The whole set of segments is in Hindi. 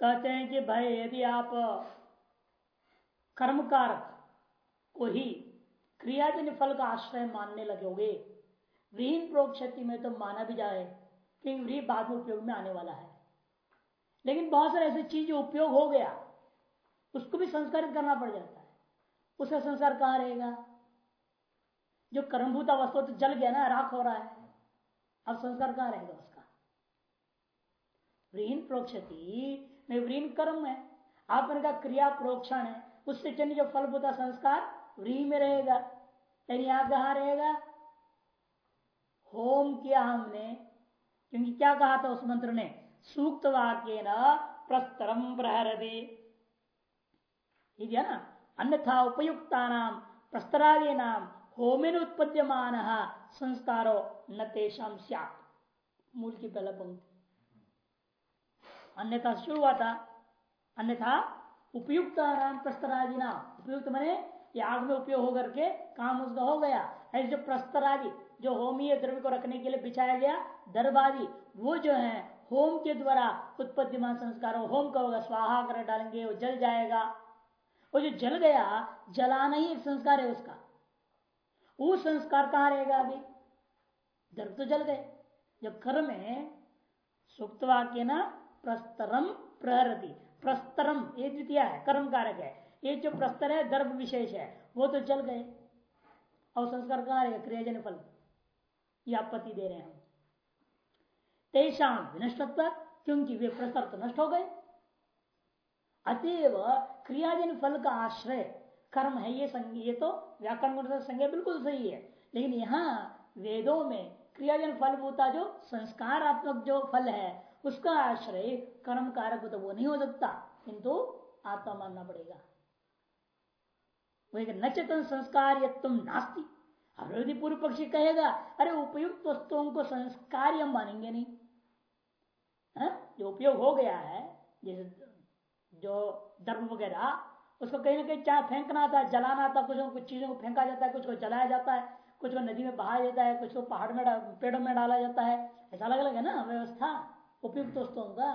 कहते हैं कि भाई यदि आप कर्मकारक को ही क्रियाजन्य फल का आश्रय मानने लगोगे विहीन प्रोक्षति में तो माना भी जाए क्योंकि वही बाद में उपयोग में आने वाला है। लेकिन बहुत सारे ऐसे चीज़ उपयोग हो गया, उसको भी संस्कारित करना पड़ जाता है। उसका संस्कार कहाँ रहेगा? जो कर्मभूता वस्तु तो जल गया ना, राख हो रहा है। अब संस्कार कहाँ रहेगा उसका? व्रीन प्रोक्षति व्रीन कर्म है। आपने कहा क्रिया प्रोक्षण है। उससे जन्य जो फलभूता संस्कार व्री में रहेगा। लेकिन यहाँ कहा रहेगा? होम किया हमने। क्योंकि क्या कहा था उस मंत्र ने? सूक्त वाक्य न प्रस्तरम प्रहरदे है ना? अन्यथा उपयुक्ता नाम प्रस्तरादि नाम होमिन उत्पद्यमान संस्कारो न तेषाम मूल की पहला पंक्ति। अन्यथा शुरू हुआ था अन्यथा उपयुक्त नाम प्रस्तरादि नाम उपयुक्त मने आग में उपयोग होकर के काम उसका हो गया। ऐसे जो प्रस्तरादि, जो होमीय द्रव्य को रखने के लिए बिछाया गया दरबादी वो जो है, होम के द्वारा उत्पत्तिमान संस्कार होम का होगा, स्वाहा कर डालेंगे, वो जल जाएगा। वो जो जल गया, जलाना ही एक संस्कार है उसका। वो संस्कार कहाँ रहेगा अभी? दर्द तो जल गए। जब कर्म है सुक्त वाक्य ना प्रस्तरम प्रहरती। प्रस्तरम ये द्वितीय है कर्म कारक है। ये जो प्रस्तर है, गर्भ विशेष है, वो तो जल गए। और संस्कार कहाँ रहेगा क्रियाजन फल। ये आपत्ति दे रहे हैं। हम तेषाम विनष्टत्व, क्योंकि वे प्रस्तर तो नष्ट हो गए। अतएव क्रियाजन फल का आश्रय, कर्म है ये ये तो व्याकरण संज्ञा बिल्कुल सही है। लेकिन यहाँ वेदों में क्रियाजन फल होता जो संस्कारात्मक जो फल है उसका आश्रय कर्म कारक तो वो नहीं हो सकता, किंतु आत्मा मानना पड़ेगा। वही संस्कार तुम नास्ती। अब यदि पूर्व पक्षी कहेगा, अरे, उपयुक्त वस्तुओं को संस्कार हम मानेंगे नहीं। है? जो उपयोग हो गया है, जैसे जो दर्भ वगैरह, उसको कहीं ना कहीं चाहे फेंकना था जलाना था कुछ कुछ चीज़ों को फेंका जाता है, कुछ को जलाया जाता है, कुछ को नदी में बहाया जाता है, कुछ को पहाड़ में पेड़ों में डाला जाता है। ऐसा अलग अलग है ना व्यवस्था? उपयुक्त वस्तुओं का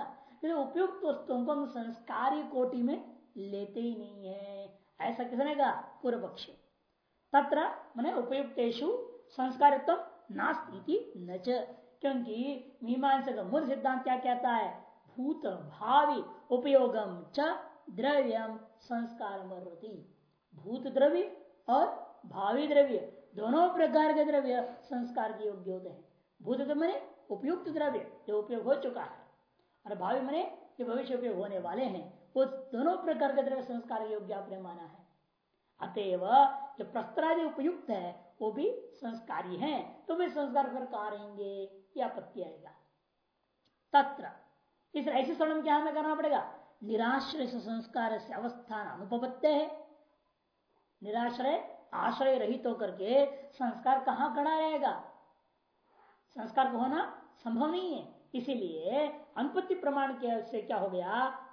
उपयुक्त वस्तुओं को हम संस्कारी कोटि में लेते ही नहीं है। ऐसा किसने कहा? पूर्व पक्षी तत्र मैंने उपयुक्तेशु संस्कारित्व नास्ती न क्योंकि मीमांसा का मूल सिद्धांत क्या कहता है? भूत भावी उपयोगम च द्रव्यम संस्कार भूत द्रव्य और भावी द्रव्य दोनों प्रकार के द्रव्य संस्कार के योग्य होते हैं। भूत मैंने उपयुक्त द्रव्य जो उपयोग हो चुका है। और भावी मैंने जो भविष्य उपयोग होने वाले हैं, वो दोनों प्रकार के द्रव्य संस्कार योग्य आपने माना है। अतएव जो प्रस्त्रादि उपयुक्त है, वो भी संस्कारी है तो वे संस्कार कर कहा रहेंगे? या आपत्ति आएगा। तत्र, इस ऐसे स्वर्ण में क्या हमें करना पड़ेगा? निराश्रय संस्कार से अवस्थान अनुपत्य है। निराश्रय, आश्रय रहित होकर के संस्कार कहाँ खड़ा रहेगा? संस्कार को होना संभव नहीं है। इसीलिए अनुपत्ति प्रमाण के से क्या हो गया?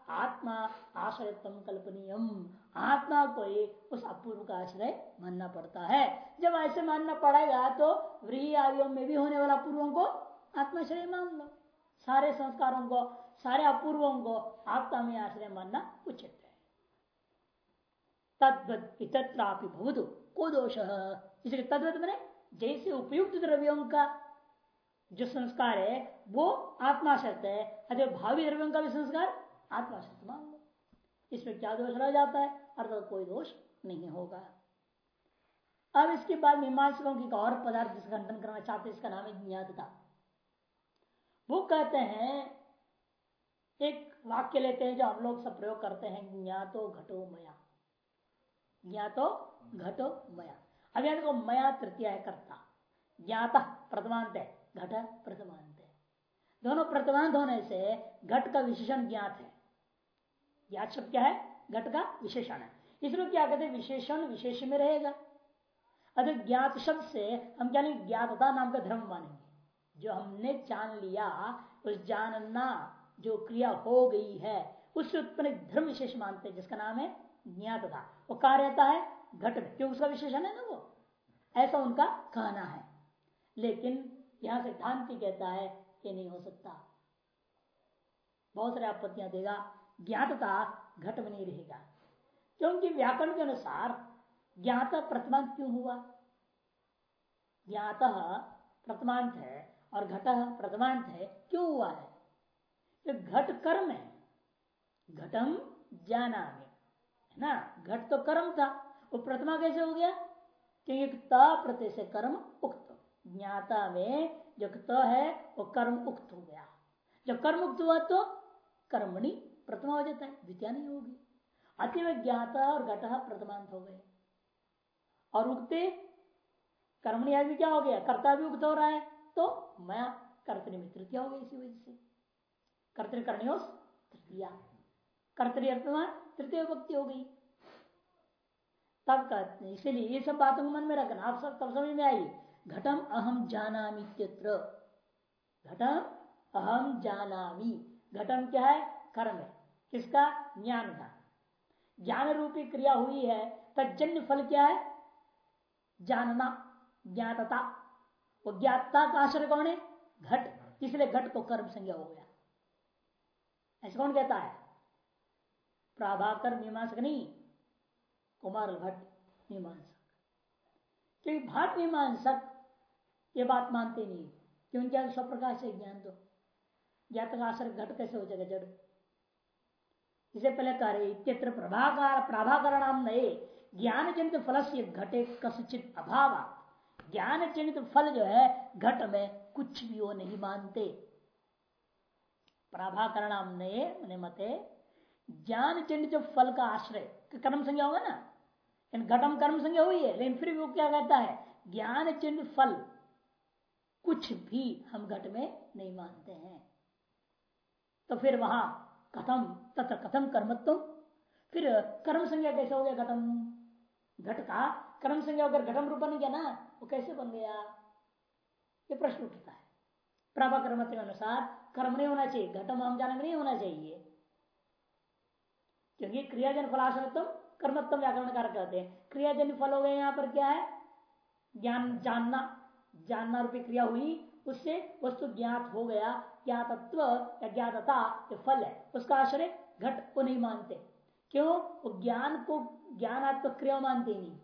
आत्मा आश्रयत्म कल्पनीयम। आत्मा को ही उस अपूर्व का आश्रय मानना पड़ता है। जब ऐसे मानना पड़ेगा तो व्रीही आदियों में भी होने वाला अपूर्वों को आत्माश्रय मान लो। सारे संस्कारों को, सारे अपूर्वों को आत्मा में आश्रय मानना उचित है। तद्वत इतत्रापि भवतु। को दोष? इसलिए तद्वत मैंने जैसे उपयुक्त द्रव्यों का जो संस्कार है, वो आत्मा आत्माशक्त है। अरे भावी द्रव्यों का भी संस्कार आत्मा आत्माशक्त मान लो। इसमें क्या दोष रह जाता है? अर्थात कोई दोष नहीं होगा। अब इसके बाद मीमांसकों की और पदार्थ जिसका खंडन करना चाहते इसका नाम है ज्ञातता। वो कहते हैं, एक वाक्य लेते हैं जो हम लोग सब प्रयोग करते हैं, ज्ञातो घटो मया। ज्ञातो घटो मया। देखो मया तृतीय कर्ता। ज्ञाता प्रथमांत है। घट प्रथमांत है। दोनों प्रथमांत होने से घट का विशेषण ज्ञात है। ज्ञात शब्द क्या है? घट का विशेषण है। इसलिए क्या कहते हैं? विशेषण विशेष में रहेगा। अगर ज्ञात शब्द से हम क्या ज्ञातता नाम का धर्म मानेंगे। जो हमने जान लिया, उस जानना जो क्रिया हो गई है, उससे उत्पन्न धर्म विशेष मानते हैं, जिसका नाम है ज्ञातता। वो कहा रहता है? घट में। क्यों उसका विशेषण है ना वो? ऐसा उनका कहना है। लेकिन यहाँ सिद्धांति कहता है ये नहीं हो सकता। बहुत सारे आपत्तियाँ देगा, ज्ञातता घट में नहीं रहेगा। क्योंकि व्याकरण के अनुसार ज्ञात प्रतिमांत क्यों हुआ? ज्ञात प्रथमांत है और घट प्रथमांत है, क्यों हुआ है? तो घट कर्म है, घटम जाना है ना? घट तो कर्म था, वो प्रतिमा कैसे हो गया? क्योंकि त प्रत्यय से कर्म उक्त ज्ञाता में जो त है, वो कर्म उक्त हो गया। जब कर्म उक्त हुआ तो कर्मणि प्रथमा हो जाता है, द्वितीय नहीं होगी। अतिव ज्ञाता और घट प्रथमांत हो गए। और उगते कर्मणि आदि क्या हो गया? कर्ता भी उक्त हो रहा है तो मैं कर्तरी में तृतीय हो गई इसी वजह से। कर्तृकर्णियों तृतीया। कर्तरी अर्थमान तृतीय भक्ति हो गई। तब कहते हैं, इसीलिए ये सब बातों को मन में रखना। आप सब तब समझ में आई घटम अहम जानामी घटम अहम जानामी। घटम क्या है? कर्म है। किसका? ज्ञान का। ज्ञान रूपी क्रिया हुई है तजन्य फल क्या है? जानना, ज्ञातता। वो ज्ञातता का आश्रय कौन है? घट। इसलिए घट को कर्म संज्ञा हो गया। ऐसे कौन कहता है? प्राभाकर मीमांसक नहीं, कुमार भट्ट मीमांसक। क्योंकि भाट मीमांसक ये बात मानते नहीं। क्योंकि स्वप्रकाश है ज्ञान तो? ज्ञात का आश्रय घट कैसे हो जाएगा जड़? इसे पहले कह रहे इत्यत्र प्रभाकार प्रभाकरण नए ज्ञान जनित फल से घटे कसचित अभाव। ज्ञान जनित फल जो है, घट में कुछ भी वो नहीं मानते। प्रभाकरण नए मते ज्ञान जनित फल का आश्रय। कर्म संज्ञा होगा ना? घटम कर्म संज्ञा हुई है, लेकिन फिर भी वो क्या कहता है? ज्ञान चिन्ह फल। कुछ भी हम घट में नहीं मानते हैं। तो फिर वहाँ कथम तथा कथम कर्मत्व। फिर कर्म संज्ञा कैसे हो गया घटम घट का कर्म संज्ञा अगर घटम रूप बन गया ना, वो कैसे बन गया? ये प्रश्न उठता है। प्रभा कर्म के अनुसार कर्म नहीं होना चाहिए, घटम हम जाने नहीं होना चाहिए। क्योंकि क्रियाजन फलाशनत्म कर्मत्व व्याकरण कार कहते हैं। क्रियाजन फल हो गए यहाँ पर क्या है? ज्ञान, जानना। जानना रूपी क्रिया हुई, उससे वस्तु ज्ञात हो गया, ज्ञातत्व या ज्ञातता जो फल है। उसका आश्रय घट को नहीं मानते। क्यों? वो ज्ञान को ज्ञानात्मक क्रिया मानते नहीं।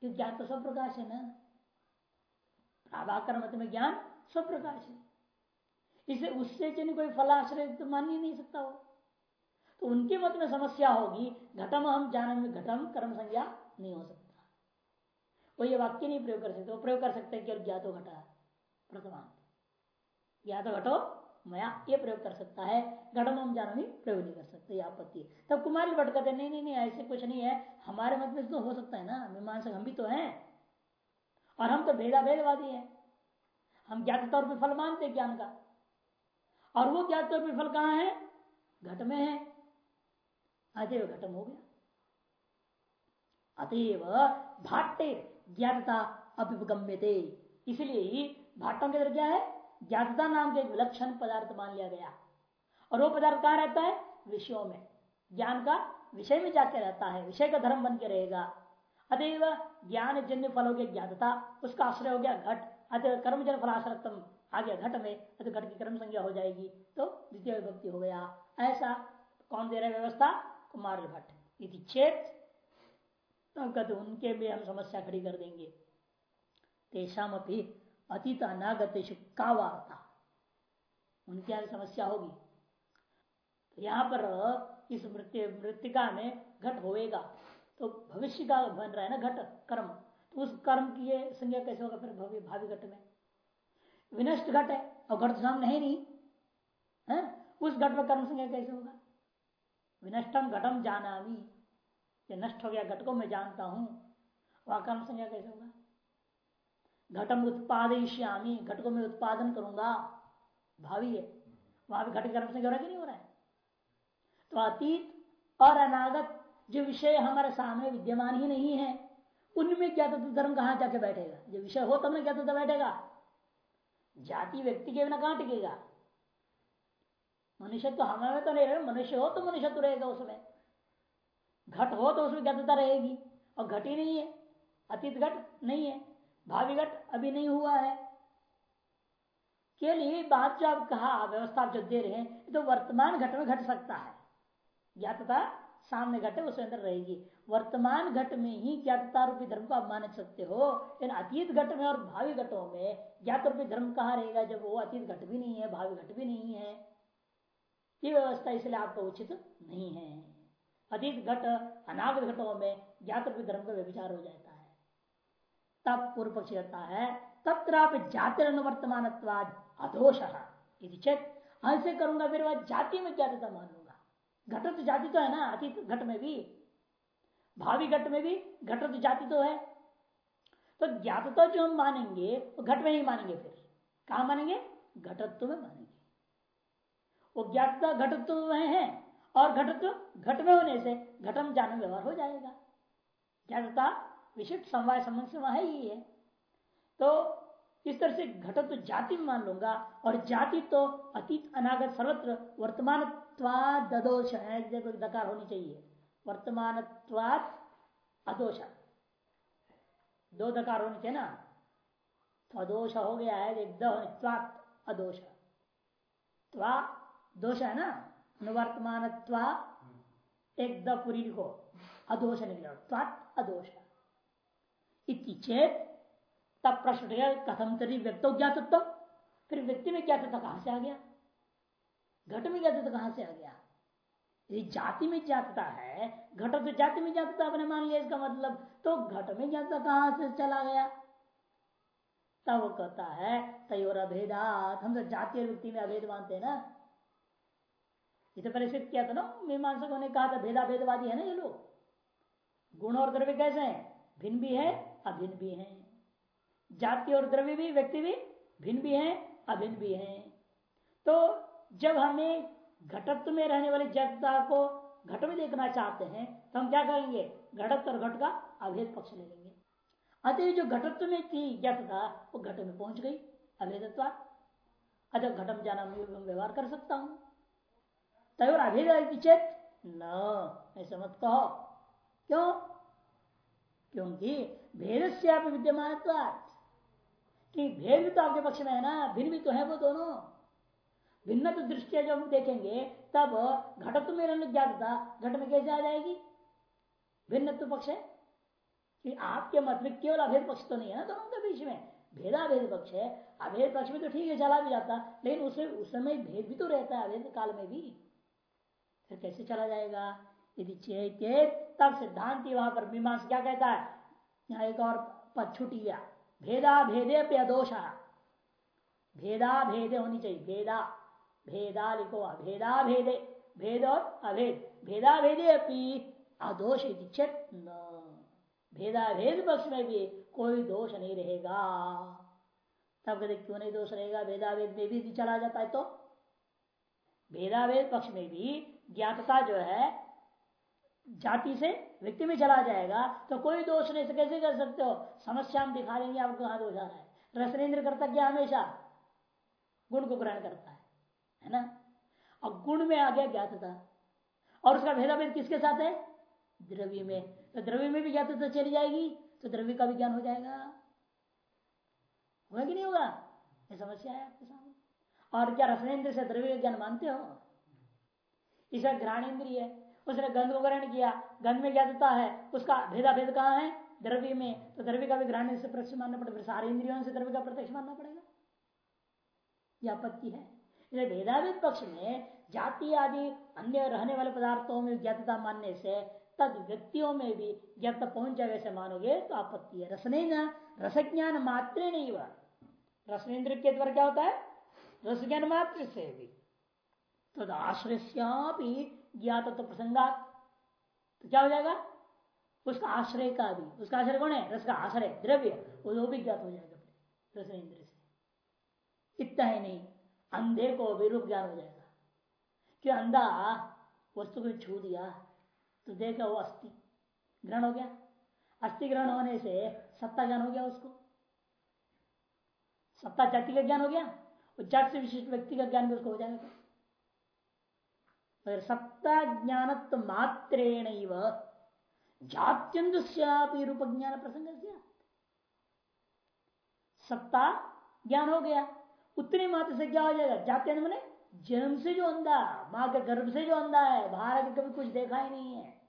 क्योंकि ज्ञान तो सब प्रकाश है ना। प्राभाकर मत में ज्ञान सब प्रकाश है। इसे उससे चलिए कोई फलाश्रय तो मान ही नहीं सकता वो। तो उनके मत में समस्या होगी, घटम हम जाने में घटम कर्म संज्ञा नहीं हो सकता। वो ये वाक्य नहीं प्रयोग कर सकते, वो प्रयोग कर सकते केवल ज्ञातो घटा, प्रथमांत। ज्ञात घटो, मया, ये प्रयोग कर सकता है घटम हम जानो नहीं, प्रयोग नहीं कर सकते, ये आपत्ति तब कुमारी भट्ट कहते नहीं नहीं नहीं, ऐसे कुछ नहीं है, हमारे मत में तो हो सकता है ना, मीमांसक हम भी तो हैं, और हम तो भेदा भेदवादी हैं। हम ज्ञात तौर पर फल मानते ज्ञान का, और वो ज्ञात तौर पर फल कहाँ है? घट में है। अतएव घटम हो गया। अतएव भाट्टे ज्ञातता अभिगम्य थे इसलिए ही भाटों के अंदर क्या है? ज्ञातता नाम के विलक्षण पदार्थ मान लिया गया। और वो पदार्थ कहा रहता है? विषयों में। ज्ञान का विषय में जाके रहता है। विषय का धर्म बन के रहेगा। अतएव ज्ञान जन्य फलों के ज्ञातता उसका आश्रय हो गया घट। अतः कर्म जन फलाश्रतम आ गया घट में, अतः घट की कर्म संज्ञा हो जाएगी। तो द्वितीय विभक्ति हो गया। ऐसा कौन दे रहा व्यवस्था? कुमार भट्ट यदि चेत तब कहते उनके भी हम समस्या खड़ी कर देंगे। तेषाम अपनी अतीत अनागत का वार्ता उनकी यहाँ समस्या होगी। तो यहाँ पर इस मृत्यु, मृतिका में घट होएगा। तो भविष्य का बन रहा है ना घट, कर्म। तो उस कर्म की ये संज्ञा कैसे होगा फिर भव्य भावी घट में? विनष्ट घट है, और घट सामने है नहीं। है? उस घट में कर्म संज्ञा कैसे होगा? विनष्टम घटम जाना ये नष्ट हो गया घट को मैं जानता हूँ। वहाँ कर्म संज्ञा कैसे होगा? घटम उत्पादयिष्यामी घट को मैं उत्पादन करूँगा। भावी है। वहाँ भी घट कर्म संज्ञा हो रहा कि नहीं हो रहा है? तो अतीत और अनागत जो विषय हमारे सामने विद्यमान ही नहीं है, उनमें क्या तो धर्म कहाँ जाके बैठेगा? जो विषय हो तब ना क्या तो बैठेगा? जाति व्यक्ति के बिना कहाँ टिकेगा? मनुष्य तो हमारे तो नहीं रहेगा मनुष्य हो तो मनुष्य तो रहेगा उसमें। घट हो तो उसमें ज्ञातता रहेगी, और घट ही नहीं है, अतीत घट नहीं है, भावी घट अभी नहीं हुआ है। लिए बात जो आप कहा, व्यवस्था आप जो दे रहे हैं तो वर्तमान घट में घट सकता है। ज्ञातता सामने घट है, उसके अंदर रहेगी। वर्तमान घट में ही ज्ञातता रूपी धर्म को आप मान सकते हो, लेकिन अतीत घट में और भावी घटों में ज्ञात रूपी धर्म कहाँ रहेगा, जब वो अतीत घट भी नहीं है, भावी घट भी नहीं है? ये व्यवस्था इसलिए आपको उचित नहीं है। अतीत घट, अनागत घटों में ज्ञात धर्म का व्यविचार हो जाता है। तब पूर्व पक्ष कहता है तत्र जातिर वर्तमान अदोष चेत ऐसे करूँगा फिर वह जाति में ज्ञातता मान लूँगा। घट तो जाति तो है ना, अतीत घट में भी। भावी घट में भी घट तो जाति तो है। तो ज्ञातता जो हम मानेंगे, वो घट में ही मानेंगे फिर। कहा मानेंगे? घटत्व में मानेंगे। वो ज्ञातता घटत्व में है और घटत्व घट में होने से घटम जान व्यवहार हो जाएगा। ज्ञातता विशिष्ट समवाय संबंध से वहाँ ही है। तो इस तरह से घटत तो जाति में मान लूँगा और जाति तो अतीत, अनागत, सर्वत्र वर्तमान ददोष है। दकार होनी चाहिए। वर्तमान अदोष। दो दकार होनी चाहिए ना? तो अदोष हो गया है, एक अदोष। त्वा दोष है ना? अनुवर्तमान एक दुरी को अदोष त्वात अदोष। इति चेत तब प्रश्न कथम तरी व्यक्त ज्ञातत्व? फिर व्यक्ति में ज्ञातता कहाँ से आ गया घट में ज्ञातता कहाँ से आ गया यदि जाति में ज्ञातता है घट तो जाति में ज्ञातता आपने मान लिया, इसका मतलब तो घट में ज्ञातता कहाँ से चला गया। तब कहता है तयोर अभेदात हम तो जातीय व्यक्ति में अभेद मानते हैं ना? इसे परिस्थित किया था ना? मीमांसकों ने कहा था भेदा भेदवादी है ना ये लोग। गुण और द्रव्य कैसे हैं? भिन्न भी है, अभिन्न भी है। जाति और द्रव्य भी, व्यक्ति भी भिन्न भी हैं, अभिन्न भी हैं। तो जब हमें घटत्व में रहने वाली जगता को घट में देखना चाहते हैं तो हम क्या करेंगे? घटत और घट का अभेद पक्ष ले लेंगे। अतः जो घटत्व में थी जगता वो घट में पहुँच गई, अभेदत्वा। अतः घटम जाना व्यवहार कर सकता हूँ। तय अभेद चेत न, ऐसा मत कहो। क्यों? क्योंकि भेद से आप विद्यमान कि भेद भी तो आपके पक्ष में है ना, भिन्न भी तो है वो दोनों। भिन्न तो दृष्टिया जब हम देखेंगे, तब घटत्व में ज्ञातता घट में कैसे आ जाएगी? भिन्न तो पक्ष है। कि आपके मत में केवल अभेद पक्ष तो नहीं है ना दोनों के बीच में। भेदाभेद पक्ष है, अभेद पक्ष में तो ठीक है, चला भी जाता, लेकिन उस समय भेद भी तो रहता है, अभेद काल में भी। फिर कैसे चला जाएगा? यदि चेत तब सिद्धांति वहाँ पर मीमांस क्या कहता है? यहाँ एक और पद छुट गया। भेदा भेदे पे अदोष भेदा भेदे होनी चाहिए। भेदा भेदा लिखो। भेदा भेदे, भेद और अभेद। भेदा भेदे अपनी अदोष भेदा भेद पक्ष में भी कोई दोष नहीं रहेगा। तब कहते क्यों नहीं दोष रहेगा? भेदाभेद में भी चला जाता है तो। भेदाभेद पक्ष में भी ज्ञातता जो है, जाति से व्यक्ति में चला जाएगा तो कोई दोष नहीं कैसे कर सकते हो? समस्या हम दिखा देंगे, आपको कहा दोष आ रहा है रसनेन्द्र करता क्या हमेशा? गुण को ग्रहण करता है है ना? और गुण में आ गया ज्ञातता। और उसका भेदाभेद किसके साथ है? द्रव्य में। तो द्रव्य में भी ज्ञातता चली जाएगी तो द्रव्य का भी ज्ञान हो जाएगा। होगा कि नहीं होगा? ये समस्या है आपके सामने। और क्या रसनेन्द्र से द्रव्य ज्ञान मानते हो? इसका घ्राण इंद्रिय है। उसने गंध को ग्रहण किया, गंध में क्या देता है? उसका भेदा भेद कहाँ है? द्रव्य में। तो द्रव्य का भी ग्रहण से प्रत्यक्ष मानना पड़ेगा। फिर सारे इंद्रियों से द्रव्य का प्रत्यक्ष मानना पड़ेगा। यह आपत्ति है। भेदाभेद पक्ष में जाति आदि अन्य रहने वाले पदार्थों में ज्ञातता मानने से, तद व्यक्तियों में भी ज्ञात पहुँच जाए वैसे मानोगे तो आपत्ति है। रसने न रस ज्ञान मात्र नहीं हुआ रसनेन्द्र के द्वारा क्या होता है? रस ज्ञान मात्र से भी। तद आश्रय ज्ञात तो प्रसंगात तो क्या हो जाएगा? उसका आश्रय का भी। उसका आश्रय कौन है? रस का आश्रय, द्रव्य। वो भी ज्ञात हो जाएगा रस इंद्र से। इतना ही नहीं अंधे को विरूप ज्ञान हो जाएगा। कि अंधा वस्तु को छू दिया? तो देखा वो अस्थि। ग्रहण हो गया। अस्थि ग्रहण होने से सत्ता ज्ञान हो गया उसको। सत्ता जाति का ज्ञान हो गया। और जट से विशिष्ट व्यक्ति का ज्ञान भी उसको हो जाएगा। सत्ता ज्ञानत्व मात्रेण जात्यंत रूप ज्ञान प्रसंग सत्ता ज्ञान हो गया। उतनी मात्र से क्या हो जाएगा? जाते मैंने जन्म से जो अंधा, माँ के गर्भ से जो अंधा है, बाहर आके कभी कुछ देखा ही नहीं है।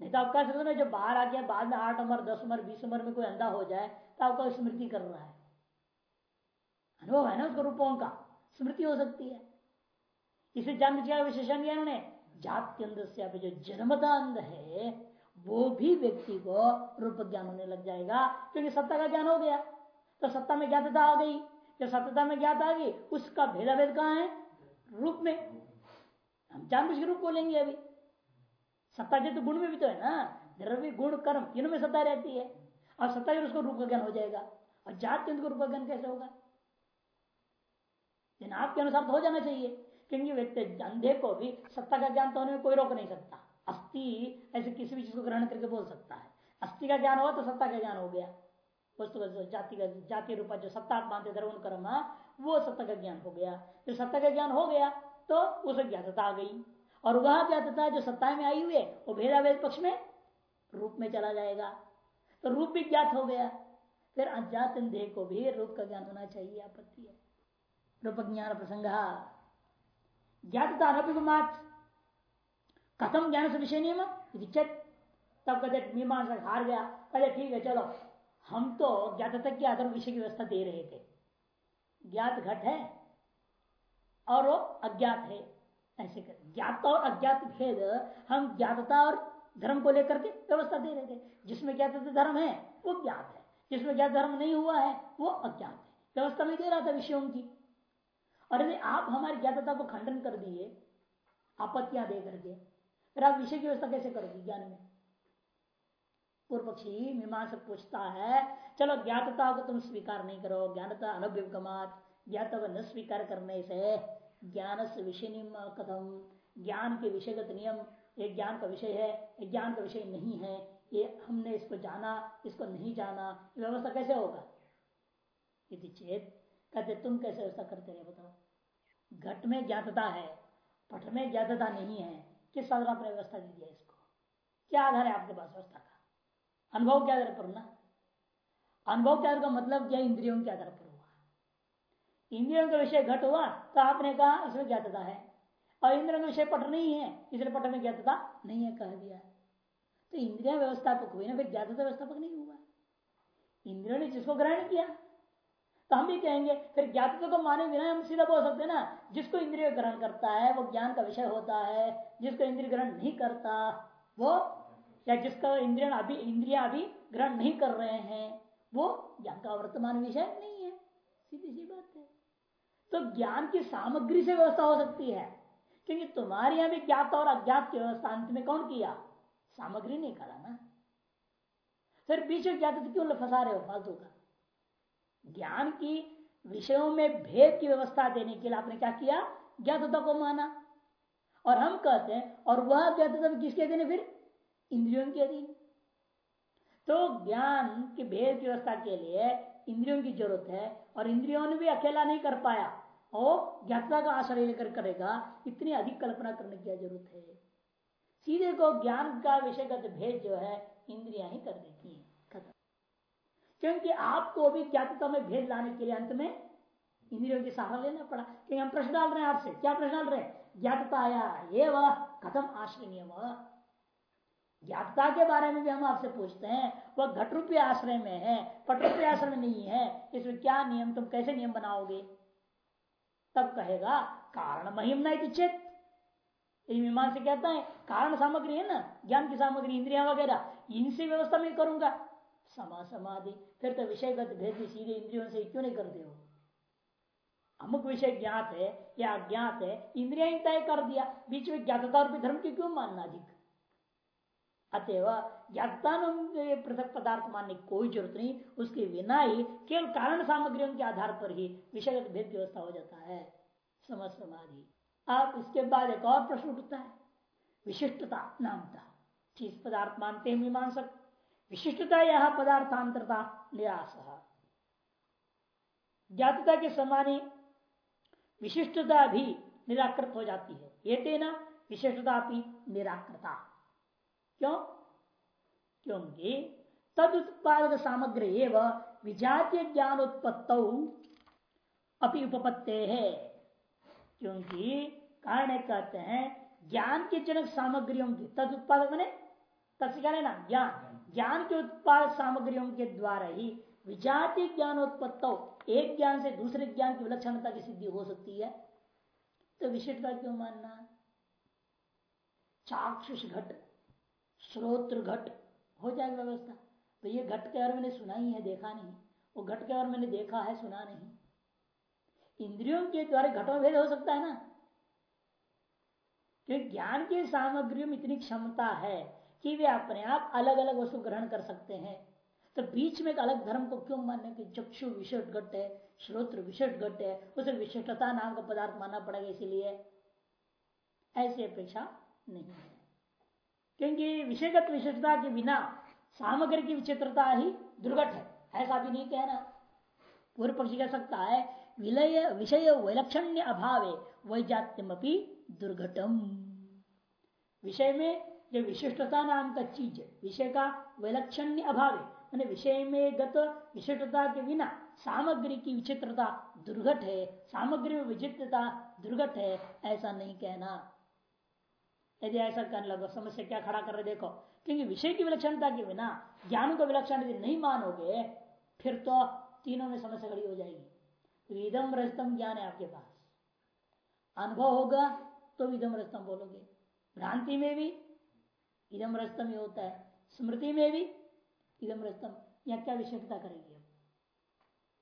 नहीं तो आप कह सकते जब बाहर आ गया बाद में आठ उम्र, दस उम्र, बीस उम्र में कोई अंधा हो जाए तो आपका स्मृति कर रहा है। अनुभव है ना उसको रूपों का? स्मृति हो सकती है। इसे जन्म किया विशेषण दिया उन्होंने जाति अंध से जो जन्मदा अंध है, वो भी व्यक्ति को रूप ज्ञान होने लग जाएगा, क्योंकि सत्ता का ज्ञान हो गया। तो सत्ता में ज्ञातता आ गई। जब सत्यता में ज्ञात आ गई, उसका भेदा भेद कहाँ है? रूप में। हम जानबूझ के रूप बोलेंगे अभी। सत्ता तो गुण में भी तो है ना। द्रव्य, गुण, कर्म, तीनों में सत्ता रहती है। और सत्ता जब उसको रूप का ज्ञान हो जाएगा। और जात के रूप का ज्ञान कैसे होगा? आपके अनुसार तो हो जाना चाहिए। क्योंकि व्यक्ति अंधे को भी सत्ता का ज्ञान तो होने में कोई रोक नहीं सकता। अस्थि ऐसे किसी भी चीज़ को ग्रहण करके बोल सकता है। अस्थि का ज्ञान हुआ तो सत्ता का ज्ञान हो गया। वस्तु जाति का, जाति रूपा जो सत्ता मानते धर्म, कर्म, वो सत्ता का ज्ञान हो गया। जो सत्ता का ज्ञान हो गया तो उसे ज्ञातता आ गई। और वह ज्ञातता जो सत्ता में आई हुई है, वो भेदाभेद पक्ष में रूप में चला जाएगा। तो रूप भी ज्ञात हो गया। फिर अज्ञात को भी रूप का ज्ञान होना चाहिए, आपत्ति है। रूप ज्ञान प्रसंग ज्ञातता कथम ज्ञान से विषय नियम तब कहते मीमांसा हार गया कहते ठीक है चलो। हम तो ज्ञातता के आधार विषय की व्यवस्था दे रहे थे। ज्ञात घट है और वो अज्ञात है। ऐसे कर ज्ञात और अज्ञात भेद हम ज्ञातता और धर्म को लेकर के व्यवस्था दे रहे थे। जिसमें ज्ञात धर्म है, वो ज्ञात है। जिसमें ज्ञात धर्म नहीं हुआ है, वो अज्ञात है। व्यवस्था में दे रहा था विषयों की। और यदि आप हमारी ज्ञातता को खंडन कर दिए, आपत्तियाँ दे करके, फिर आप विषय की व्यवस्था कैसे करोगे ज्ञान में? पूर्व पक्षी मीमांस पूछता है, चलो ज्ञातता को तुम स्वीकार नहीं करो, ज्ञानता अनभ्युगमात ज्ञात न स्वीकार करने से ज्ञान से विषय कथम, ज्ञान के विषयगत नियम, ये ज्ञान का विषय है, ये ज्ञान का विषय नहीं है, ये हमने इसको जाना, इसको नहीं जाना व्यवस्था कैसे होगा? यदि चेत कहते, तुम कैसे व्यवस्था करते रहे, बताओ? घट में ज्ञातता है, पट में ज्ञातता नहीं है, किस आधार पर व्यवस्था दी है इसको? क्या आधार है आपके पास व्यवस्था का? अनुभव के आधार पर ना? अनुभव के आधार का मतलब क्या इंद्रियों के आधार पर हुआ। इंद्रियों का विषय घट हुआ तो आपने कहा इसमें ज्ञातता है। और इंद्रियों का विषय पट नहीं है, इसलिए पट में ज्ञातता नहीं है, कह दिया। तो इंद्रिया व्यवस्थापक हुई ना, फिर ज्ञातता व्यवस्थापक नहीं हुआ। इंद्रियों ने जिसको ग्रहण किया तो हम भी कहेंगे, फिर ज्ञातता को माने बिना हम सीधा बोल सकते ना? जिसको इंद्रिय ग्रहण करता है, वो ज्ञान का विषय होता है। जिसको इंद्रिय ग्रहण नहीं करता, वो या जिसका इंद्रिया अभी इंद्रिया अभी ग्रहण नहीं कर रहे हैं, वो ज्ञान का वर्तमान विषय नहीं है। सीधी सी बात है। तो ज्ञान की सामग्री से व्यवस्था हो सकती है, क्योंकि तुम्हारे यहाँ भी ज्ञात और अज्ञात की व्यवस्था अंत में कौन किया? सामग्री नहीं करा ना। फिर बीच में ज्ञात क्यों फंसा रहे हो फालतू का? ज्ञान की विषयों में भेद की व्यवस्था देने के लिए आपने क्या किया? ज्ञातता को माना। और हम कहते हैं, और वह ज्ञातता किसके देने फिर? इंद्रियों के अधीन तो ज्ञान के भेद की व्यवस्था के लिए इंद्रियों की ज़रूरत है, और इंद्रियों ने भी अकेला नहीं कर पाया। और ज्ञाता का आश्रय लेकर करेगा, इतनी अधिक कल्पना करने की ज़रूरत है। सीधे को ज्ञान का विषयगत भेद जो है, इंद्रिया ही कर देती है। क्योंकि आपको भी ज्ञातता में भेद लाने के लिए अंत में इंद्रियों की सहारा लेना पड़ा। क्योंकि हम प्रश्न डाल रहे हैं आपसे क्या प्रश्न डाल रहे हैं? ज्ञातता आया ये वह खत्म आश्रय ज्ञापता के बारे में भी हम आपसे पूछते हैं। वह घट रूपी आश्रय में है पट रूपी आश्रय में नहीं है। इसमें क्या नियम? तुम कैसे नियम बनाओगे? तब कहेगा, कारण महिम न से कहता है, कारण सामग्री है ना? ज्ञान की सामग्री, इंद्रिया वगैरह। इनसे व्यवस्था में करूँगा। समा समाधि फिर तो विषयगत भेद सीधे इंद्रियों से क्यों नहीं करते हो? अमुक विषय ज्ञात है या अज्ञात है, इंद्रिया ही तय कर दिया। बीच में ज्ञातता और धर्म की क्यों मानना अधिक अतएव ज्ञातान पृथक पदार्थ मानने की कोई ज़रूरत नहीं। उसके बिना ही केवल कारण सामग्रियों के आधार पर ही विषयगत भेद व्यवस्था हो जाता है। समझ समाधि। अब इसके बाद एक और प्रश्न उठता है। विशिष्टता नामता चीज़ पदार्थ मानते हैं, मीमांसक। विशिष्टता यह पदार्थांतरता निराश ज्ञातता के समानी विशिष्टता भी निराकृत हो जाती है। ये तेना विशिष्टता भी निराकृता। क्यों? क्योंकि तद उत्पादक सामग्री एवं विजातीय ज्ञान उत्पत्त अपनी उपपत्ते है। क्योंकि कारण कहते हैं, ज्ञान के जनक सामग्रियों की तद उत्पादक बने तत्व ज्ञान ज्ञान के उत्पादक सामग्रियों के द्वारा ही विजाति ज्ञानोत्पत्त, एक ज्ञान से दूसरे ज्ञान की विलक्षणता की सिद्धि हो सकती है। तो विशिष्टता क्यों मानना? चाक्षुष घट, श्रोत्र घट, हो जाएगा व्यवस्था। तो ये घट के और मैंने सुना ही है, देखा नहीं। वो घट के और मैंने देखा है, सुना नहीं। इंद्रियों के द्वारा घटो भेद हो सकता है ना? क्योंकि ज्ञान की सामग्रियों में इतनी क्षमता है कि वे अपने आप अलग अलग वस्तु ग्रहण कर सकते हैं। तो बीच में एक अलग धर्म को क्यों मानने की चक्षु विशिष्ट घट है, श्रोत्र विशिष्ट घट है, उसे विशिष्टता नाम का पदार्थ मानना पड़ेगा इसीलिए ऐसी अपेक्षा नहीं है। क्योंकि विषयगत विशिष्टता के बिना सामग्री की विचित्रता ही दुर्घट है, ऐसा भी नहीं कहना। पूर्व पक्षी कह सकता है, विलय, विषय वैलक्षण्य अभाव वैजात्यम अपनी दुर्घटम विषय में जो विशिष्टता नाम का चीज़ है विषय का विलक्षण अभाव। है विषय में गत विशिष्टता के बिना सामग्री की विचित्रता दुर्घट है, सामग्री में विचित्रता दुर्घट है, ऐसा नहीं कहना। यदि ऐसा करने लगो समस्या क्या खड़ा कर रहे देखो। क्योंकि विषय की विलक्षणता के बिना, ज्ञान को विलक्षण यदि नहीं मानोगे, फिर तो तीनों में समस्या खड़ी हो जाएगी। इदम रजतम ज्ञान है आपके पास। अनुभव होगा तो इदम रजतम बोलोगे। भ्रांति में भी इदम रजतम ही होता है। स्मृति में भी इदम रस्तम। या क्या विशिष्टता करेगी अब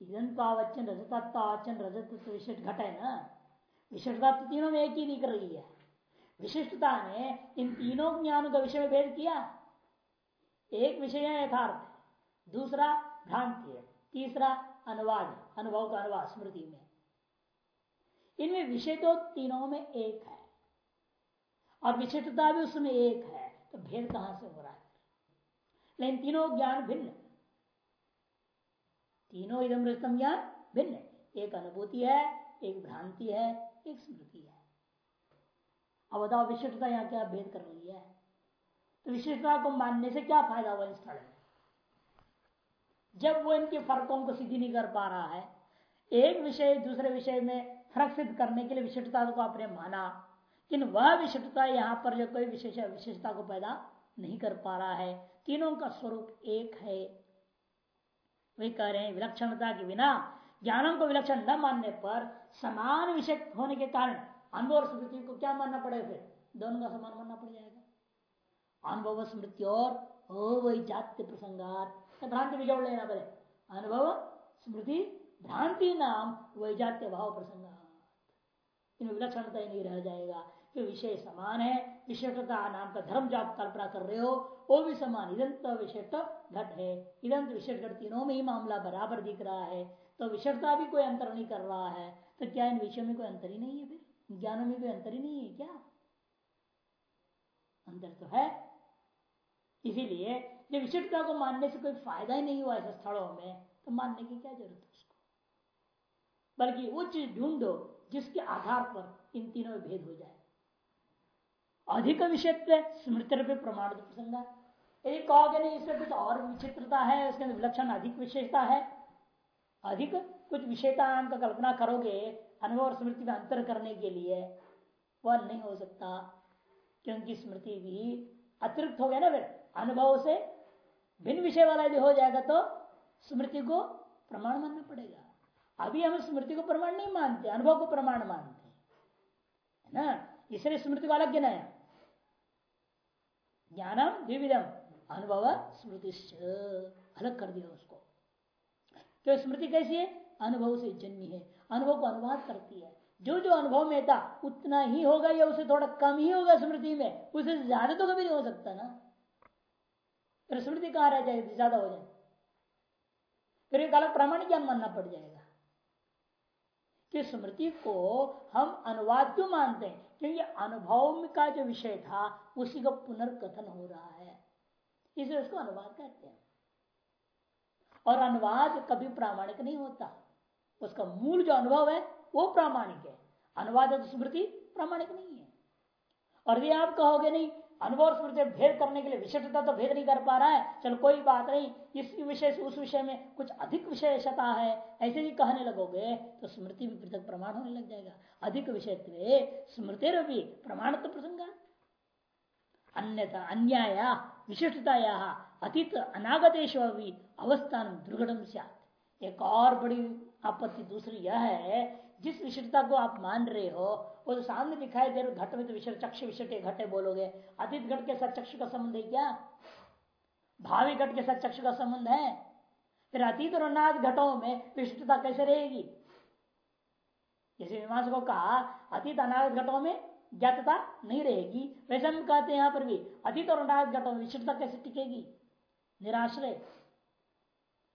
इदम पावचन रजतावचन रजत विशिष्ट घट है ना? विशिष्टता तो तीनों में एक ही दिख रही है। विशिष्टता ने इन तीनों ज्ञानों का विषय में भेद किया। एक विषय है यथार्थ, दूसरा भ्रांति है, तीसरा अनुवाद, अनुभव का अनुवाद स्मृति में। इनमें विषय तो तीनों में एक है। और विशिष्टता भी उसमें एक है। तो भेद कहाँ से हो रहा है? लेकिन तीनों ज्ञान भिन्न तीनों इधम रस्तम ज्ञान भिन्न एक अनुभूति है, एक भ्रांति है, एक स्मृति है। अब बताओ, विशिष्टता यहाँ क्या भेद कर रही है? तो विशिष्टता को मानने से क्या फ़ायदा हुआ इस स्थल में? जब वो इनके फर्कों को सिद्धि नहीं कर पा रहा है, एक विषय दूसरे विषय में फ़र्क सिद्ध करने के लिए विशिष्टता को आपने माना किन वह विशिष्टता यहाँ पर जो कोई विशेष विशेषता को पैदा नहीं कर पा रहा है, तीनों का स्वरूप एक है। वे कह रहे हैं, विलक्षणता के बिना, ज्ञानों को विलक्षण न मानने पर समान विषय होने के कारण अनुभव और स्मृति को क्या मानना पड़ेगा फिर? दोनों का समान मानना पड़ जाएगा। अनुभव, स्मृति और वही जाति प्रसंगात भ्रांति भी जोड़ लेना पड़े। अनुभव, स्मृति, भ्रांति नाम वही जात्य भाव प्रसंगात। इनमें विलक्षणता ही नहीं रह जाएगा। कि विषय समान है विशिष्टता नाम का धर्म जो आप कल्पना कर रहे हो, वो भी समान इदंत विशिष्ट घट है। इदंत विशिष्ट घट तीनों में ही मामला बराबर दिख रहा है। तो विशिष्टता भी कोई अंतर नहीं कर रहा है। तो क्या इन विषयों में कोई अंतर ही नहीं है फिर? ज्ञानों में कोई अंतर ही नहीं है क्या? अंतर तो है। इसीलिए जब विशिष्टता को मानने से कोई फ़ायदा ही नहीं हुआ ऐसे स्थलों में तो मानने की क्या ज़रूरत है उसको? बल्कि वो चीज़ ढूंढो जिसके आधार पर इन तीनों में भेद हो जाए। अधिक विषयत्व स्मृति रूपी प्रमाण प्रसंग यदि कहोगे नहीं, इसमें कुछ और विचित्रता है उसके अंदर विलक्षण अधिक विशेषता है। अधिक कुछ विषयता का कल्पना करोगे अनुभव और स्मृति में अंतर करने के लिए, वह नहीं हो सकता, क्योंकि स्मृति भी अतिरिक्त हो गया ना फिर। अनुभव से भिन्न विषय वाला यदि हो जाएगा तो स्मृति को प्रमाण मानना पड़ेगा। अभी हम स्मृति को प्रमाण नहीं मानते, अनुभव को प्रमाण मानते है ना? इसलिए स्मृति को अलग गिनाया। ज्ञानम द्विविधम। अनुभव स्मृति अलग कर दिया उसको। क्यों स्मृति कैसी है? अनुभव से जन्मी है। अनुभव को अनुवाद करती है। जो जो अनुभव में था, उतना ही होगा या उसे थोड़ा कम ही होगा स्मृति में? उसे ज़्यादा तो कभी नहीं हो सकता ना। फिर स्मृति कहा रह जाएगी? ज़्यादा हो जाए फिर एक अलग प्रामाणिक ज्ञान मानना पड़ जाएगा कि स्मृति को हम अनुवाद क्यों मानते हैं? क्योंकि अनुभव का जो विषय था, उसी का पुनर्कथन हो रहा है। इसलिए उसको अनुवाद कहते हैं। और अनुवाद कभी प्रामाणिक नहीं होता। उसका मूल जो अनुभव है, वो प्रामाणिक है। अनुवाद स्मृति प्रामाणिक नहीं है। और यदि आप कहोगे, नहीं अनुभव स्मृति भेद करने के लिए विशिष्टता तो भेद नहीं कर पा रहा है। चलो कोई बात नहीं, इस विषय से उस विषय में कुछ अधिक विशेषता है। ऐसे ही कहने लगोगे तो स्मृति भी पृथक प्रमाण होने लग जाएगा। अधिक विषय स्मृति भी प्रमाण तो प्रसंग। अन्यथा अन्याया, विशिष्टताया, अतीत अनागतेश अवस्थान दुर्घटम एक और बड़ी आपत्ति दूसरी यह है, जिस विशिष्टता को आप मान रहे हो वो तो सामने दिखाई दे रहे, घट में तो विषय चक्ष विषय के घटे बोलोगे। अतीत घट के साथ चक्ष का संबंध है क्या? भावी घट के साथ चक्ष का संबंध है? फिर अतीत और अनाज घटों में विशिष्टता कैसे रहेगी? जैसे मीमांस को कहा, अतीत अनाज घटों में ज्ञातता नहीं रहेगी। वैसे हम कहते हैं यहाँ पर भी, अतीत और अनाज घटों में विशिष्टता कैसे टिकेगी? निराश्रय।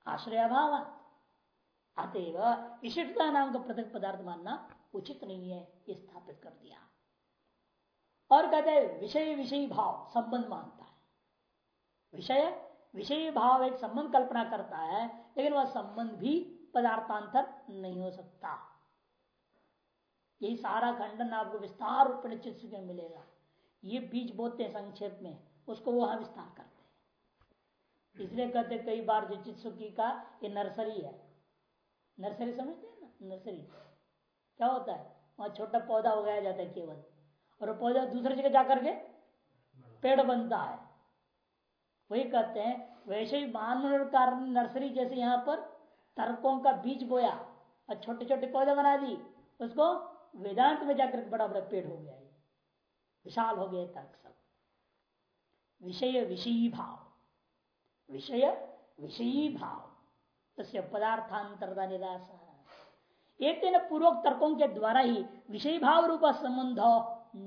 आश्रय अभाव अतएव विशिष्टता नाम का पृथक पदार्थ मानना उचित नहीं है, ये स्थापित कर दिया। और कहते हैं, विषय, विषयी भाव, संबंध मानता है। विषय विषय भाव एक संबंध कल्पना करता है, लेकिन वह संबंध भी पदार्थांतर नहीं हो सकता। यही सारा खंडन आपको विस्तार रूप में चित्सुक मिलेगा। ये बीज बोते हैं संक्षेप में, उसको वहाँ विस्तार करते हैं। इसलिए कहते कई बार जो चित्सुकी का, ये नर्सरी है। नर्सरी समझते हैं ना? नर्सरी। क्या होता है? वहाँ छोटा पौधा उगाया जाता है केवल। और पौधा दूसरी जगह जाकर के पेड़ बनता है। वही कहते हैं, वैसे ही मानव कारण नर्सरी जैसे यहाँ पर तर्कों का बीज बोया और छोटे छोटे पौधे बना दी, उसको वेदांत में जाकर बड़ा बड़ा पेड़ हो गया विशाल हो गया तर्क सब। विषय विषयी भाव। विषय विषयी भाव। तस्य पदार्थांतरता निराश। एक पूर्वक तर्कों के द्वारा ही विषय भाव रूप संबंध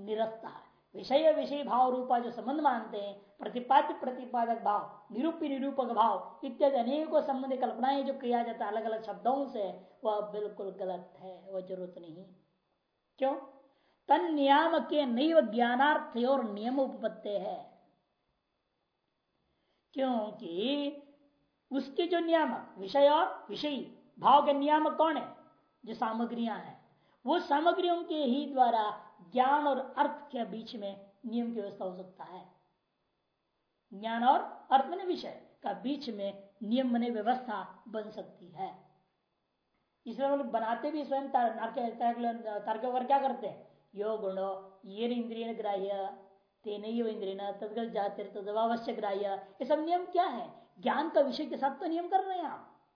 निरस्ता विषय विषय भाव रूपा जो संबंध मानते हैं, प्रतिपाद्य, प्रतिपादक भाव, निरूपी, निरूपक भाव, इत्यादि अनेकों संबंध कल्पनाएँ जो किया जाता है अलग अलग शब्दों से, वह बिल्कुल गलत है, वह ज़रूरत नहीं। क्यों? तन नियाम के नैव ज्ञानार्थ और नियम उपपत्ति है। क्योंकि उसके जो नियामक, विषय और विषयी भाव के नियामक कौन है? जो सामग्रियाँ हैं, वो सामग्रियों के ही द्वारा ज्ञान और अर्थ के बीच में नियम की व्यवस्था हो सकता है। ज्ञान और अर्थ में विषय का बीच में नियम बने व्यवस्था बन सकती है। इसलिए लोग बनाते भी स्वयं तर्क वर क्या करते हैं? यो गुणो, ये इंद्रिय ग्राह्य इंद्रिय तदगत जाते ग्राह्य। ये सब नियम क्या है? ज्ञान का विषय के साथ तो नियम कर रहे हैं आप।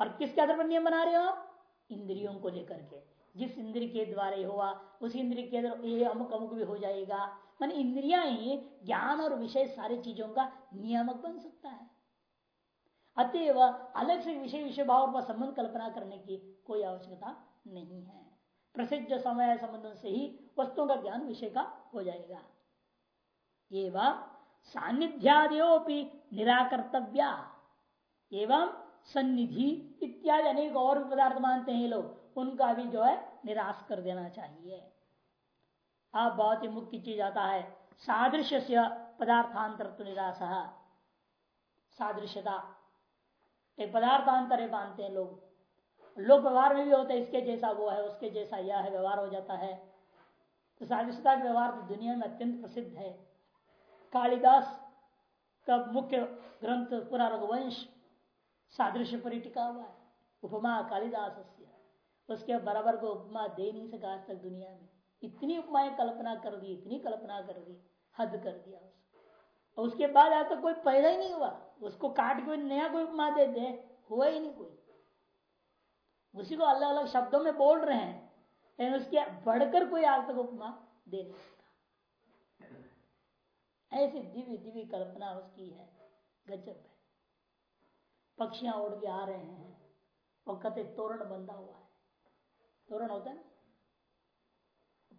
और किसके आधार पर नियम बना रहे हो आप? इंद्रियों को लेकर के। जिस इंद्रिय के द्वारा हुआ, उस इंद्रिय के अंदर ये अमुक अमुक भी हो जाएगा। मान इंद्रिया ही ज्ञान और विषय सारी चीज़ों का नियामक बन सकता है। अतएव अलग से विषय विषय भाव पर संबंध कल्पना करने की कोई आवश्यकता नहीं है। प्रसिद्ध समय संबंध से ही वस्तुओं का ज्ञान विषय का हो जाएगा। एवं सानिध्यादयोपि निराकर्तव्या। एवं सन्निधि इत्यादि अनेक और पदार्थ मानते हैं लोग, उनका भी जो है निराश कर देना चाहिए। अब बहुत ही मुख्य चीज़ आता है सादृश्य से पदार्थांतर तो निराश। सादृश्यता, एक पदार्थांतर है मानते हैं लोग। लोक व्यवहार में भी होता है, इसके जैसा वो है, उसके जैसा यह है, व्यवहार हो जाता है। तो सादृश्यता का व्यवहार तो दुनिया में अत्यंत प्रसिद्ध है। कालिदास का मुख्य ग्रंथ पूरा रघुवंश सादृश्य पर टिका हुआ है। उपमा कालिदास उसके बराबर को उपमा दे नहीं सका आज तक दुनिया में। इतनी उपमाएँ कल्पना कर दी, इतनी कल्पना कर दी, हद कर दिया उसको उसके बाद आज तक कोई पैदा ही नहीं हुआ। उसको काट के नया कोई उपमा दे दे, हुआ ही नहीं कोई। उसी को अलग अलग शब्दों में बोल रहे हैं, लेकिन उसके बढ़कर कोई आज तक उपमा दे नहीं सका। ऐसी दिव्य दिव्य कल्पना उसकी है, गजब है। पक्षियाँ उड़ के आ रहे हैं। और कहते तोरण बंधा हुआ है। तोरण होता है ना?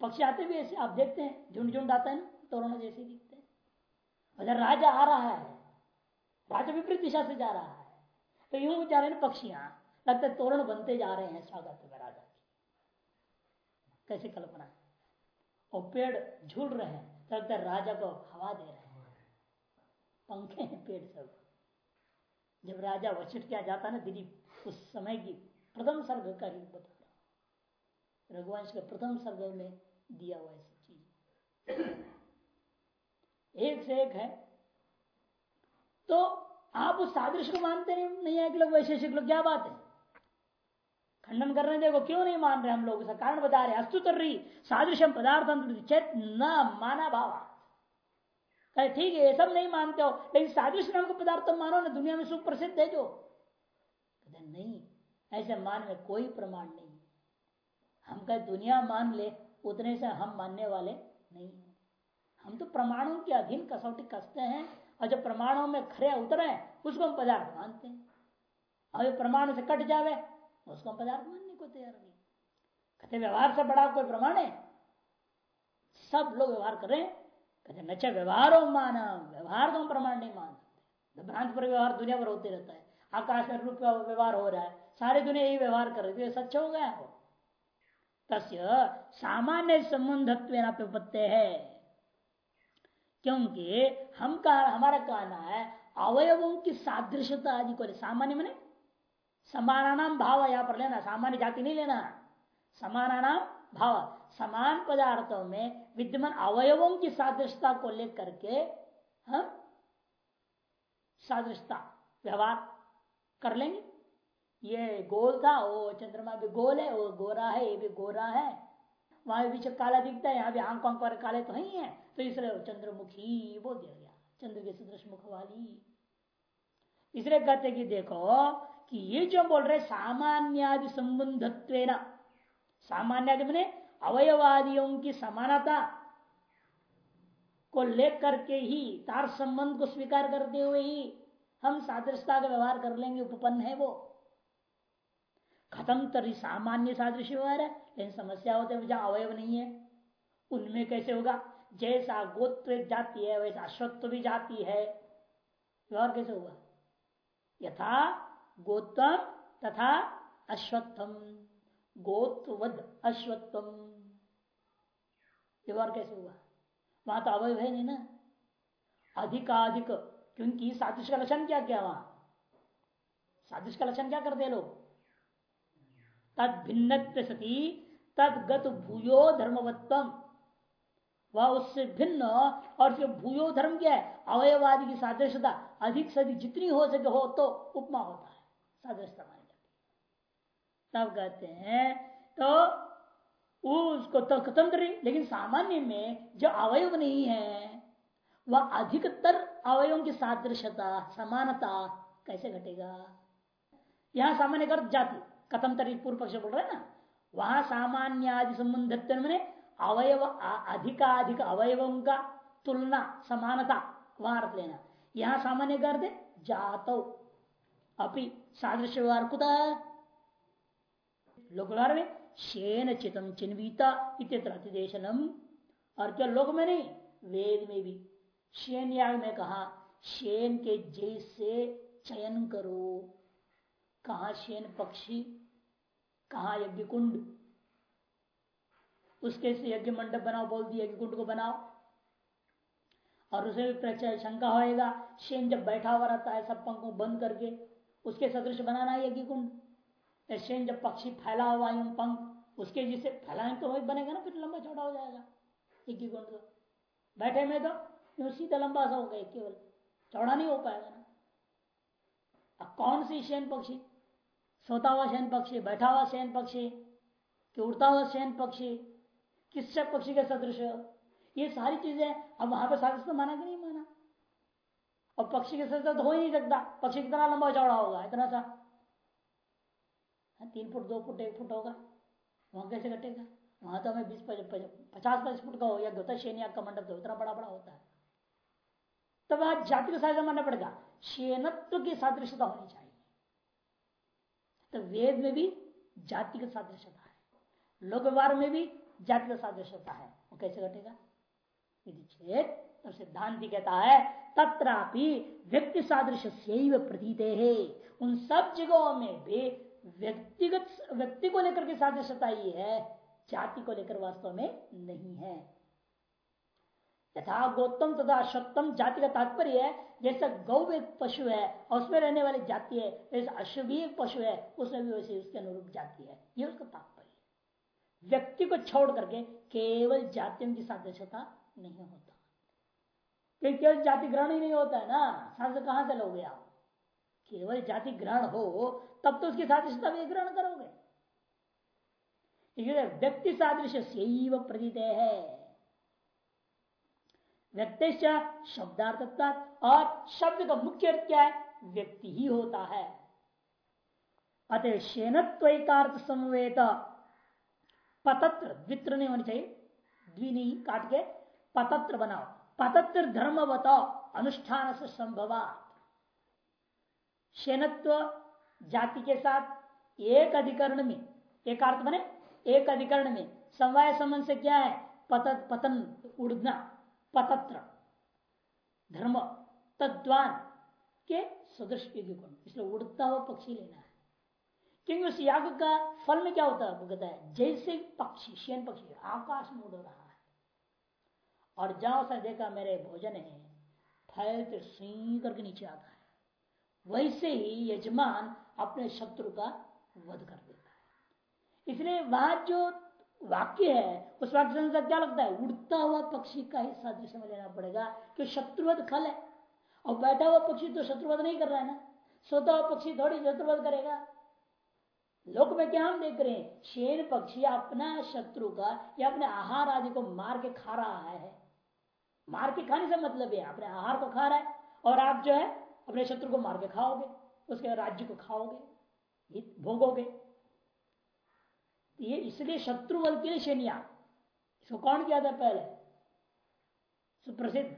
पक्षी आते भी ऐसे, आप देखते हैं झुंड झुंड आता है ना, तोरण जैसे दिखते हैं। अगर राजा आ रहा है। राजा विपरीत दिशा से जा रहा है। तो यूँ जा रहे हैं पक्षियाँ, लगता है तोरण बनते जा रहे हैं स्वागत में राजा की। कैसे कल्पना और पेड़ झूल रहे हैं तो लगता है राजा को हवा दे रहे हैं। पंखे हैं पेड़ सब। जब राजा वशिष्ठ क्या जाता ना दिलीप, उस समय की प्रथम सर्ग का ही बता रहा रघुवंश के प्रथम सर्ग में दिया हुआ ऐसी चीज़। एक से एक है। तो आप उस सादृश को मानते नहीं नहीं है कि लोग वैशेषिक लोग, क्या बात है? खंडन कर रहे देखो क्यों नहीं मान रहे हम लोग? कारण बता रहे अस्तु तर रही सादृश्यम पदार्थ चेत न माना भावा। ठीक है, ये सब नहीं मानते हो, लेकिन सादृश्य नाम का पदार्थ मानो ना, दुनिया में सुप्रसिद्ध है जो। कहते, नहीं, ऐसे मान में कोई प्रमाण नहीं। हम कह, दुनिया मान ले, उतने से हम मानने वाले नहीं हम तो प्रमाणों के अधीन कसौटी कसते हैं, और जो प्रमाणों में खरे उतरे, उसको हम पदार्थ मानते हैं। और प्रमाण से कट जावे, उसको हम पदार्थ मानने को तैयार नहीं। कहते, व्यवहार से बड़ा कोई प्रमाण है। सब लोग व्यवहार कर रहे हैं कहते नचा व्यवहार माना व्यवहार को हम प्रमाण नहीं मान सकते भ्रांत पर व्यवहार दुनिया पर होते रहता है। आकाश में रूप व्यवहार हो रहा है, सारे दुनिया यही व्यवहार कर रही है सच हो गया वो। तस्य सामान्य संबंधत्व पत्ते है। क्योंकि हम का, हमारा कहना है, अवयवों की सादृश्यता आदि को सामान्य मैंने, समानानाम भाव यहाँ पर लेना, सामान्य जाति नहीं लेना। समानानाम भाव, समान पदार्थों में विद्यमान अवयवों की सादृशता को लेकर के हम सादृशता व्यवहार कर लेंगे। ये गोल था वो चंद्रमा भी गोल है वो गोरा है, ये भी गोरा है। वहाँ भी पीछे काला दिखता है, यहाँ भी आँख आँख पर काले तो ही है तो इसलिए चंद्रमुखी बोल दिया गया, चंद्र के सदृश मुख वाली। इसलिए कहते कि देखो कि ये जो बोल रहे सामान्यादि संबंधत्व सामान्य मैंने अवयवादियों की समानता को लेकर के ही तार संबंध को स्वीकार करते हुए ही हम सादृशता का व्यवहार कर लेंगे, उपपन्न है वो। खत्म तरी सामान्य सादृश्य व्यवहार है, लेकिन समस्या होते हैं, जहाँ अवयव नहीं है, उनमें कैसे होगा? जैसा गोत्र जाति है, वैसा अश्वत्व भी जाति है। व्यवहार कैसे होगा? यथा गोत्तम तथा अश्वत्थम। गोत्वद अश्वत्थम। व्यवहार कैसे हुआ? वहाँ तो अवयव है नहीं ना? अधिकाधिक, क्योंकि सादृश का लक्षण क्या क्या वहाँ? सादृश का लक्षण क्या करते लोग? तद भिन्न सती, तदगत भूयो धर्मवत्तम। वह उससे भिन्न, और फिर भूयो धर्म क्या है? अवयवादी की सादृशता अधिक से अधिक जितनी हो सके हो तो उपमा होता है। जाती तब कहते हैं तो उसको तो लेकिन सामान्य में जो अवयव नहीं है, वह अधिकतर अवयवों की सादृश्यता, समानता कैसे घटेगा? यहाँ सामान्य कर जाति, कथम तरी पूर्व पक्ष बोल रहे हैं ना? वहाँ सामान्य आदि संबंधित मैंने अवयव अधिकाधिक अवयवों का तुलना, समानता, वहाँ रख लेना। यहाँ सामान्य कर दे जातो। अपनी सादृश्य व्यवहार कुता? लोक व्यवहार में शेन चितम चिन्वीता इत्यतिदेशनम और क्या लोक में नहीं, वेद में भी। शेन याग में कहा, शेन के जैसे चयन करो। कहा शेन पक्षी, कहा यज्ञ कुंड उसके से यज्ञ मंडप बनाओ, बोल दिया यज्ञ कुंड को बनाओ। और उसे भी प्रचय शंका होएगा। शेन जब बैठा हुआ रहता है सब पंखों बंद करके, उसके सदृश बनाना है यज्ञ कुंड शेन जब पक्षी फैला हुआ यूँ पंख उसके जिसे फैलाएँगे तो वही बनेगा ना फिर लंबा छोटा हो जाएगा। यज्ञ कुंड तो। बैठे में तो सीधा लंबा सा हो गया केवल। चौड़ा नहीं हो पाएगा ना। अब कौन सी शेन पक्षी? सोता हुआ शयन पक्षी बैठा हुआ शयन पक्षी कि उड़ता हुआ शयन पक्षी किस पक्षी के सदृश ये सारी चीज़ें अब वहाँ पर सादृश माना कि नहीं माना? और पक्षी के सदृश तो हो ही नहीं सकता। पक्षी कितना लंबा चौड़ा होगा इतना सा। हाँ, तीन फुट, दो फुट, एक फुट होगा। वहाँ कैसे कटेगा? वहाँ तो हमें बीस पचास पचास फुट का हो, या है शेनिया का मंडप तो उतना बड़ा बड़ा होता है। तब वहाँ जाति का साधन मानना पड़ेगा। शेनत्व की सादृश्यता होनी चाहिए। तो वेद में भी जाति का सादृश्यता है। लोक व्यवहार में भी जाति का सादृश्यता है। वो कैसे घटेगा यदि चेत तो सिद्धांत कहता है, तत्रापि व्यक्ति सादृश्य प्रतीत है। उन सब जगहों में भी व्यक्तिगत व्यक्ति को लेकर के सादृश्यता ही है, जाति को लेकर वास्तव में नहीं है। यथा गौतम तथा अश्वत्तम जाति का तात्पर्य है, जैसा गौ एक पशु है, और उसमें रहने वाली जाति है, जैसे अश्व भी एक पशु है, उसमें भी वैसे उसके अनुरूप जाति है। ये उसका तात्पर्य व्यक्ति को छोड़ करके केवल जातियों की सादृश्यता नहीं होता। केवल जाति ग्रहण ही नहीं होता है ना। शास्त्र कहाँ से लोगे आप? केवल जाति ग्रहण हो, तब तो उसकी सादृश्यता भी ग्रहण करोगे। व्यक्ति सादृश्य से प्रतीत है। व्यक्ति शब्दार्थ और शब्द का मुख्य अर्थ क्या है? व्यक्ति ही होता है। अतः शेनत्वकार्थ समवेत। पतत्र द्वित्र नहीं होनी चाहिए। द्वि नहीं, काट के पतत्र बनाओ। पतत्र धर्म बताओ अनुष्ठान से संभव शेनत्व जाति के साथ एक अधिकरण में, एक अर्थ बने, एक अधिकरण में समवाय संबंध से क्या है? पतत पतन, उड़ना, पतत्र, धर्म, तद्वान के सदृश इसलिए उड़ता हुआ पक्षी लेना है। क्योंकि उस याग का फल में क्या होता है? कहता है, जैसे पक्षी, शेन पक्षी, आकाश में उड़ रहा है। और जहाँ उसने देखा, मेरे भोजन है फैलते सी करके नीचे आता है। वैसे ही यजमान अपने शत्रु का वध कर देता है। इसलिए वहाँ जो वाक्य है, उस वाक्य से क्या लगता है? उड़ता हुआ पक्षी का ही सादृश्य में लेना पड़ेगा कि शत्रुवध खल है। और बैठा हुआ पक्षी तो शत्रुवध नहीं कर रहा है ना? सोता हुआ पक्षी थोड़ी शत्रुवध करेगा। लोक में क्या हम देख रहे हैं? शेर पक्षी अपना शत्रु का या अपने आहार आदि को मार के खा रहा है। मार के खाने से मतलब है, अपने आहार को खा रहा है। और आप जो है अपने शत्रु को मार के खाओगे, उसके राज्य को खाओगे भोगोगे। ये इसलिए शत्रु बल के लिए शेनिया। इसको कौन किया था पहले? सुप्रसिद्ध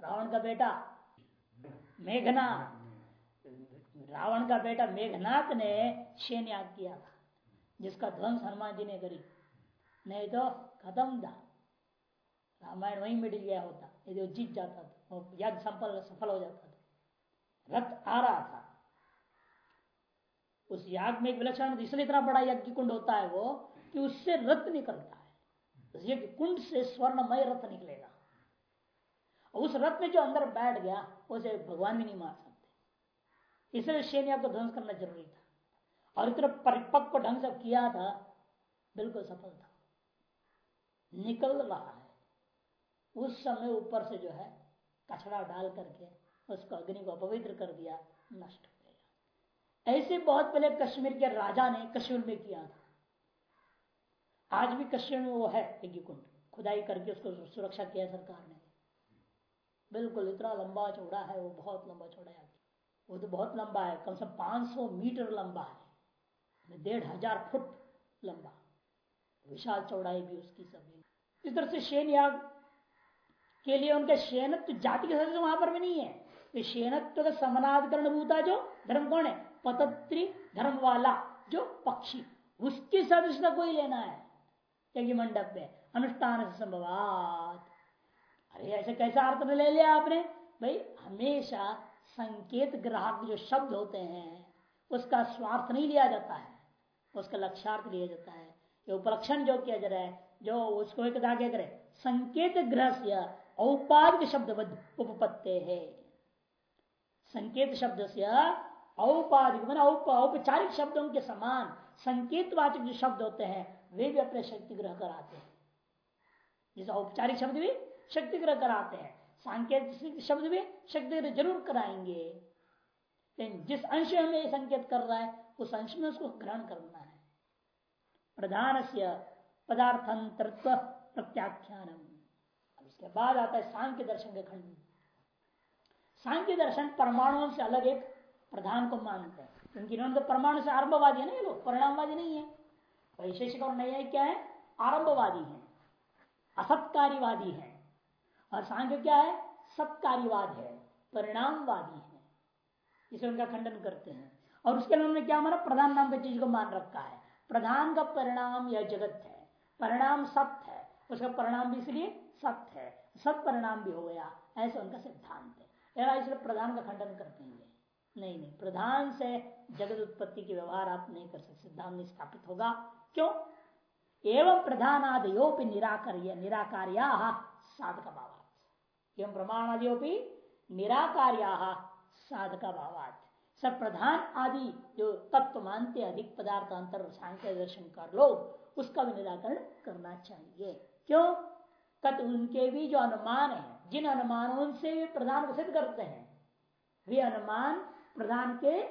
रावण का बेटा मेघनाथ रावण का बेटा मेघनाथ ने शेनियाग किया था, जिसका ध्वंस हनुमान जी ने करी। नहीं तो खत्म था। रामायण वहीं मिट गया होता, यदि वो जीत जाता था यज्ञ सफल सफल हो जाता। रथ आ रहा था। उस याग में एक विलक्षण इसलिए इतना बड़ा यज्ञ कुंड होता है वो, कि उससे रथ निकलता है। यज्ञ कुंड से स्वर्णमय रथ निकलेगा। उस रथ में जो अंदर बैठ गया, उसे भगवान भी नहीं मार सकते। इसलिए शेनिया को ध्वंस करना ज़रूरी था। और इतना परिपक्व ढंग से किया था, बिल्कुल सफल था। निकल रहा है। उस समय ऊपर से जो है कचड़ा डाल करके उसको अग्नि को अपवित्र कर दिया, नष्ट हो गया। ऐसे बहुत पहले कश्मीर के राजा ने कश्मीर में किया था। आज भी कश्मीर में वो है यज्ञ कुंड खुदाई करके उसको सुरक्षा किया सरकार ने। बिल्कुल इतना लंबा चौड़ा है, वो बहुत लंबा चौड़ा है। वो तो बहुत लंबा है, कम से कम पाँच सौ मीटर लंबा है। डेढ़ हज़ार फुट लंबा। विशाल चौड़ाई भी उसकी सभी। इस तरह से शेन याग के लिए उनका शेनत्व जाति के सदस्य वहाँ पर भी नहीं है। शेनत्व का समानाधिकरण भूता जो, धर्म कौन है? पतत्री धर्म वाला जो पक्षी। उसकी सदस्यता कोई लेना है? यज्ञ मंडप में, अनुष्ठान से संभवात। अरे, ऐसे कैसा अर्थ में ले लिया आपने? भाई, हमेशा संकेत ग्राहक जो शब्द होते हैं, उसका स्वार्थ नहीं लिया जाता है। उसका लक्ष्यार्थ लिया जाता है। ये उपलक्षण जो किया जा रहा है, जो उसको एक क्या करे संकेत ग्रह से औपाधिक शब्द उपपत्ते है। संकेत शब्द से, औपाधिक, मैंने औपचारिक शब्दों के समान संकेतवाचक जो शब्द होते हैं, वे भी अपने शक्ति ग्रह कराते हैं। जैसे औपचारिक शब्द भी शक्ति ग्रह कराते हैं, सांकेतिक शब्द भी शक्ति ग्रह ज़रूर कराएँगे। लेकिन जिस अंश हमें संकेत कर रहा है, उस अंश में उसको ग्रहण करना है। प्रधान से पदार्थांतरत्व प्रत्याख्यान उसके बाद आता है सांख्य दर्शन के खंड। सांख्य दर्शन परमाणुओं से अलग एक प्रधान को मानते हैं। क्योंकि इन्होंने तो परमाणु से आरंभवादी है ना ये लोग, परिणामवादी नहीं है। वैशेषिक और नया क्या है? आरंभवादी है असत्कारीवादी है। और सांख्य क्या है? सत्कारीवाद है, परिणामवादी है। इसे उनका खंडन करते हैं। और उसके लिए उन्होंने क्या माना? प्रधान नाम की चीज़ को मान रखा है। प्रधान का परिणाम यह जगत है, परिणाम सत्य है। उसका परिणाम भी इसलिए सत्य है सत परिणाम भी हो गया। ऐसा उनका सिद्धांत है। इसलिए प्रधान का खंडन करते हैं। नहीं नहीं, प्रधान से जगत उत्पत्ति के व्यवहार आप नहीं कर सकते, सिद्धांत में स्थापित होगा। क्यों? एवं प्रधानादयोपि निराकर्य, निराकार्या साधक भावात एवं प्रमाणादियोपि निराकार्या साधक भावात सब प्रधान आदि जो तत्व मानते, अधिक पदार्थ, अंतर सांख्य दर्शन कर लो, उसका भी निराकरण करना चाहिए। क्यों? कत उनके भी जो अनुमान है जिन अनुमानों से वे प्रधान को सिद्ध करते हैं, वे अनुमान प्रधान के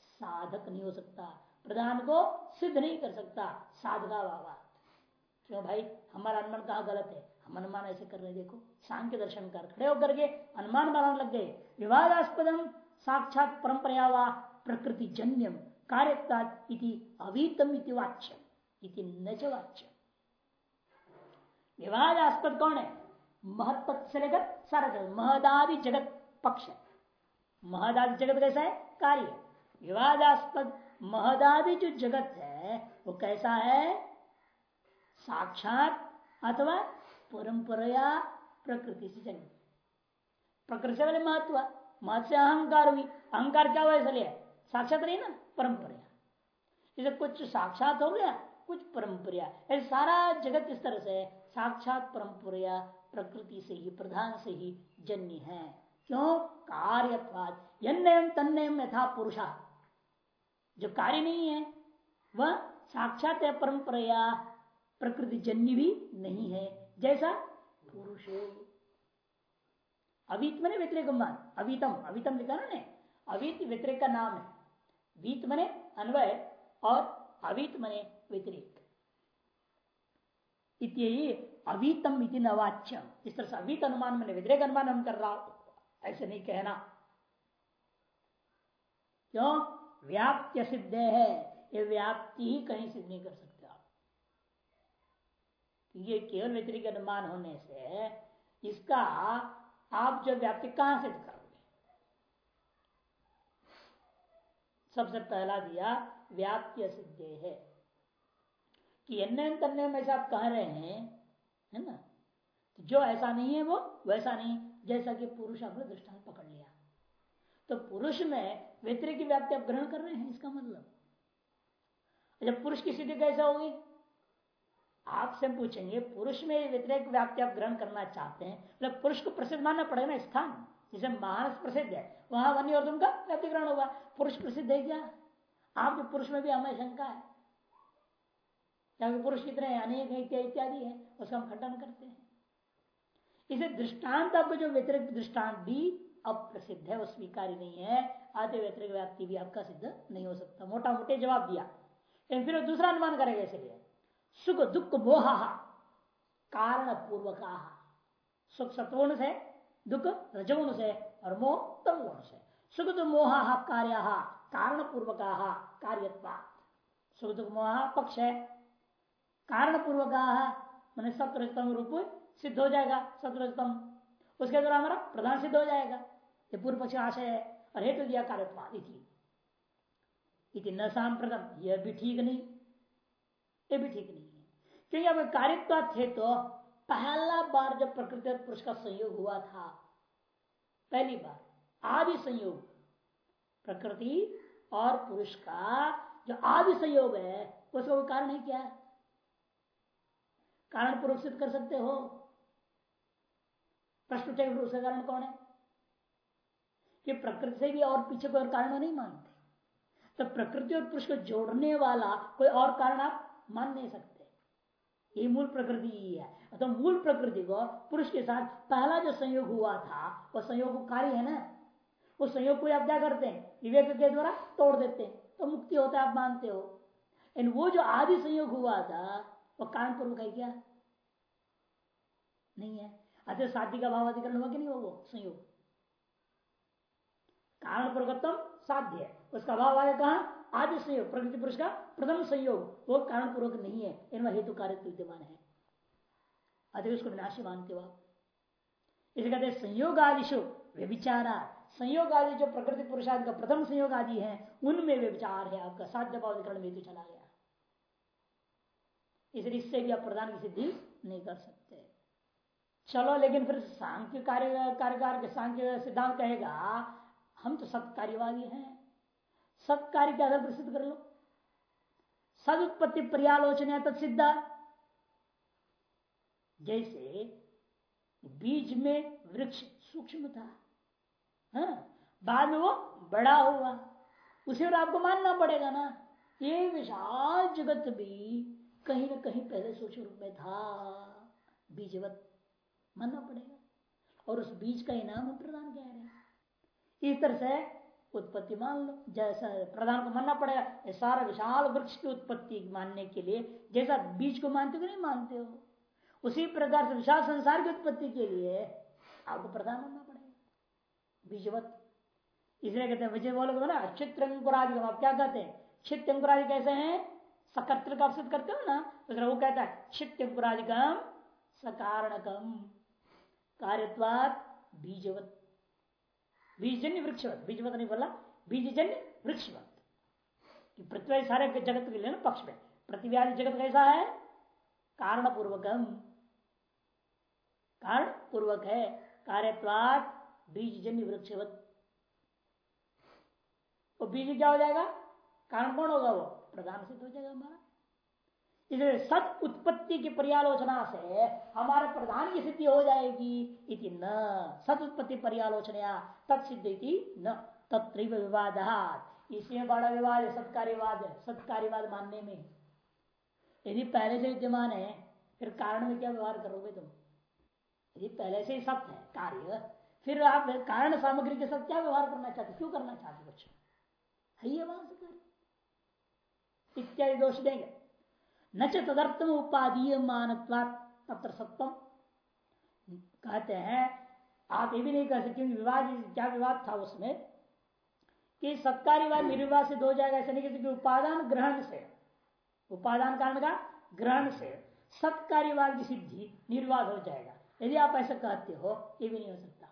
साधक नहीं हो सकता, प्रधान को सिद्ध नहीं कर सकता, साधका बाबा। क्यों भाई? हमारा अनुमान कहा गलत है? हम अनुमान ऐसे कर रहे देखो, सांख्य दर्शन कर, खड़े होकर के अनुमान बनाने लग गए। विवादास्पदम, साक्षात परंपरा व प्रकृति जन्यम कार्यता अवीतम वाच्य न वाच्य विवादास्पद कौन है? महत्व से लेकर सारा जगत महदादि जगत पक्ष। है महदादि जगत कैसा है? कार्य। विवादास्पद महदादि जो जगत है, वो कैसा है? साक्षात अथवा परंपरा प्रकृति से जन्म। प्रकृति से वाले महत्व महत्व से अहंकार हुई। अहंकार क्या हुआ? इसलिए साक्षात नहीं ना परंपरा इसे कुछ साक्षात हो गया, कुछ परंपरा ऐसे सारा जगत इस तरह से साक्षात परंपरा प्रकृति से ही, प्रधान से ही जन्य है। क्यों? कार्यत्वाद यम तन्नयम यथा पुरुषा। जो कार्य नहीं है, वह साक्षात परंपरा प्रकृति जन्य भी नहीं है, जैसा पुरुष। अवीत मने व्यतिरिक अवीतम। अवीतम लिखा ने अवीत व्यतिरिक का नाम है। वीत मने अन्वय और अवीत मने व्यतिरिक। अवीतम इति नवाच्य इस तरह से अवीत अनुमान मैंने व्यतिरिक अनुमान हम कर रहा ऐसे नहीं कहना। क्यों? व्याप्त सिद्ध है। ये व्याप्ति ही कहीं सिद्ध नहीं कर सकते आप। ये केवल व्यतिरिक अनुमान होने से इसका आप जो व्याप्ति कहाँ सिद्ध करोगे? सबसे पहला दिया व्याप्ति सिद्ध है। कि अन्य तन्य में आप कह रहे हैं, है ना? तो जो ऐसा नहीं है वो वैसा नहीं, जैसा कि पुरुष आपने दृष्टांत पकड़ लिया। तो पुरुष में व्यतिरिक व्याप्ति आप ग्रहण कर रहे हैं, इसका मतलब? जब पुरुष की स्थिति कैसा होगी? आपसे पूछेंगे, पुरुष में व्यतिरिक व्याप्ति आप ग्रहण करना चाहते हैं मतलब पुरुष को प्रसिद्ध मानना पड़ेगा ना स्थान? जिसे मानस प्रसिद्ध है, वहाँ वन्य और तुमका व्याप्ति ग्रहण होगा। पुरुष प्रसिद्ध है क्या? आप पुरुष में भी हमें शंका है। क्योंकि पुरुष कितने अनेक इत्यादि है, उसका हम खंडन करते हैं। इसे दृष्टांत आपको जो व्यतिरिक्त दृष्टांत भी अप्रसिद्ध है, वो स्वीकारी नहीं है। आते व्यतिरिक व्याप्ति भी आपका सिद्ध नहीं हो सकता। मोटा मोटे जवाब दिया। लेकिन फिर दूसरा अनुमान करेगा इसलिए। सुख दुख मोहा कारण पूर्वक सुख सत्वगुण से दुख रजगुण से और मोह तम गुण से सुख दुख मोह कार्य कारण पूर्वक कार्यत्वा सुख दुख मोह पक्ष है कारण पूर्वक मैंने सत्रतम रूप सिद्ध हो जाएगा सत्रतम उसके द्वारा हमारा प्रधान सिद्ध हो जाएगा ये पूर्व पक्ष आशय है, और हेतु तो दिया कार्यत्वाद इति। न सांप्रदम यह भी ठीक नहीं। ये भी ठीक नहीं है। क्योंकि अब कार्यत्व थे तो पहला बार जब प्रकृति और पुरुष का संयोग हुआ था, पहली बार, आदि संयोग, प्रकृति और पुरुष का जो आदि संयोग है, उसका कारण है क्या? कारण पूर्वक सिद्ध कर सकते हो। प्रश्न उठेगा उसका कारण कौन है? कि प्रकृति से भी और पीछे कोई और कारण नहीं मानते। तो प्रकृति और पुरुष को जोड़ने वाला कोई और कारण आप मान नहीं सकते। ये मूल प्रकृति ही है। तो मूल प्रकृति को पुरुष के साथ पहला जो संयोग हुआ था, वो संयोग कार्य है ना? उस संयोग को आप क्या करते हैं? विवेक के द्वारा तोड़ देते हैं। तो मुक्ति होता है, आप मानते हो। इन वो जो आदि संयोग हुआ था वो कारण पूर्वक है क्या? नहीं है। अच्छा शादी का भाव अधिकरण हुआ कि नहीं हुआ वो संयोग। कारण पूर्वकत्म साध्य है। उसका भाव आगे कहा? आदि संयोग। प्रकृति पुरुष का प्रथम संयोग। वो कारण पूर्वक नहीं है। इनमें हेतु कार्य विद्यमान है। अतः उसको विनाशी मानते हो इसे कहते हैं संयोग आदिशु व्यविचारा संयोग आदि जो प्रकृति पुरुषादि का प्रथम संयोग आदि है, उनमें विचार है आपका। साध्य भावकरण में तो चला गया। इसलिए इससे भी आप प्रधान की सिद्धि नहीं कर सकते। चलो, लेकिन फिर सांख्य कार्य, कार्यकार के सांख्य सिद्धांत कहेगा, हम तो सत्य कार्यवादी हैं। सत कार्य के आधार पर सिद्ध कर लो। सद उत्पत्ति पर्यालोचना तत्सिद्धा जैसे बीज में वृक्ष सूक्ष्म था, हा? बाद में वो बड़ा हुआ। उसे और आपको मानना पड़ेगा ना, ये विशाल जगत भी कहीं ना कहीं पहले सूक्ष्म रूप में था। बीजवत मानना पड़ेगा। और उस बीज का इनाम प्रदान कह रहे हैं। इस तरह से उत्पत्ति मान लो, जैसा प्रधान को मानना पड़ेगा सारा विशाल वृक्ष की उत्पत्ति मानने के लिए, जैसा बीज को मानते हो नहीं मानते हो, उसी प्रकार से विशाल संसार की उत्पत्ति के लिए आपको प्रधान मानना पड़ेगा। बीजवत इसलिए कहते हैं, विजय बोलोगे ना चित्र अंकुरादि। आप क्या कहते हैं? चित्त अंकुरादि कैसे हैं? सकर्त्र का सिद्ध करते हो ना तो वो कहता है चित्त अंकुरादिकम सकारणकम। कार्यवाद बीजवत। बीजजन्य वृक्षवत। बीजवत नहीं बोला, बीजजन्य वृक्षवत। पृथ्वी सारे जगत के लिए ना पक्ष में। प्रतिव्याधि जगत कैसा है? कारण पूर्वकम कारण पूर्वक है। कार्यवाद बीजजन्य वृक्षवत। वो बीज क्या हो जाएगा? कारण कौन होगा वो? प्रधान सिद्ध हो जाएगा हमारा। इसलिए सत उत्पत्ति की पर्यालोचना से हमारे प्रधान की सिद्धि हो जाएगी इति न। सत उत्पत्ति पर्यालोचना तत्सिद्धि न। तत्व विवाद इसमें बड़ा विवाद है, सत्कार्यवाद सत्कार्यवाद मानने में। यदि पहले से विद्यमान है, फिर कारण में क्या व्यवहार करोगे तुम? यदि पहले से ही सत्य है, कार्य, फिर आप कारण सामग्री के साथ क्या व्यवहार करना चाहते क्यों करना चाहते कुछ है ये वहाँ से कार्य इत्यादि दोष देंगे। न च उपाधीय मानत्वात सत्वम कहते हैं, आप ये भी नहीं कह सकते, क्योंकि विवाद क्या विवाद था उसमें? कि सत्कार्यवाद निर्विवाद से दो जाएगा, ऐसा नहीं कह उपादान ग्रहण से। उपादान कारण का ग्रहण से सत्कार्यवाद की सिद्धि निर्वाद हो जाएगा। यदि आप ऐसा कहते हो, ये भी नहीं हो सकता।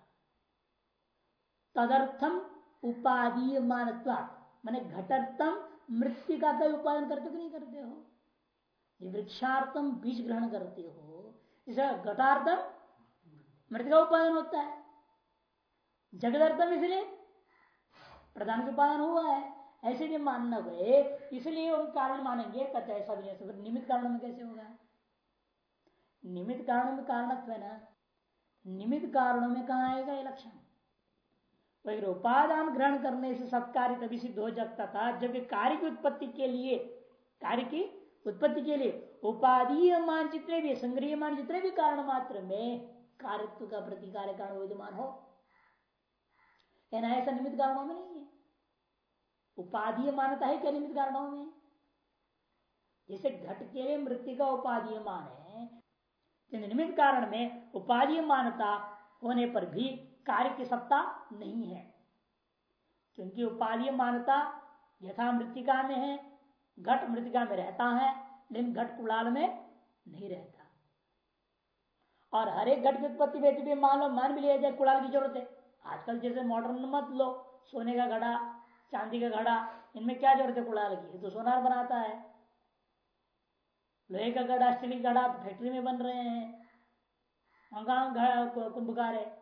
तदर्थम उपाधीय मानत्वात मैंने घटर्थम मृतिका का उपादन करते कि नहीं करते हो? वृक्षार्थम बीज ग्रहण करते हो इसे घटार्थम मृत का उत्पादन होता है। जगदर्थम इसलिए प्रधान का उत्पादन हुआ है, ऐसे नहीं मानना गए इसलिए हम कारण मानेंगे, कहते ऐसा भी नहीं निमित्त कारण में कैसे होगा? निमित कारण में कारणत्व है ना? निमित कारणों में कहा आएगा ये लक्षण? वही उपादान ग्रहण करने से सत्कार्य तभी सिद्ध हो जाता था, जबकि कार्य की उत्पत्ति के लिए, कार्य की उत्पत्ति के लिए उपाधि मान जितने भी संग्रह मान जितने भी कारण मात्र में कार्यत्व का प्रतिकार कारण विद्यमान हो। ऐसा निमित्त कारणों में नहीं है। उपाधि मानता है क्या निमित्त कारणों में? जैसे घट के लिए मृत्यु का उपाधि मान है तो निमित्त कारण में उपाधि मानता होने पर भी कार्य की सत्ता नहीं है। क्योंकि उपाधि मानता यथा मृतिका में है, घट मृतिका में रहता है, लेकिन घट कुड़ाल में नहीं रहता। और हर एक घट की उत्पत्ति व्यक्ति भी मान लो, मान भी लिया जाए कुड़ाल की ज़रूरत है। आजकल जैसे मॉडर्न मत लो, सोने का घड़ा, चांदी का घड़ा, इनमें क्या ज़रूरत है कुड़ाल की? तो सोनार बनाता है। लोहे का घड़ा, स्टील घड़ा तो फैक्ट्री में बन रहे हैं। कुंभकार है?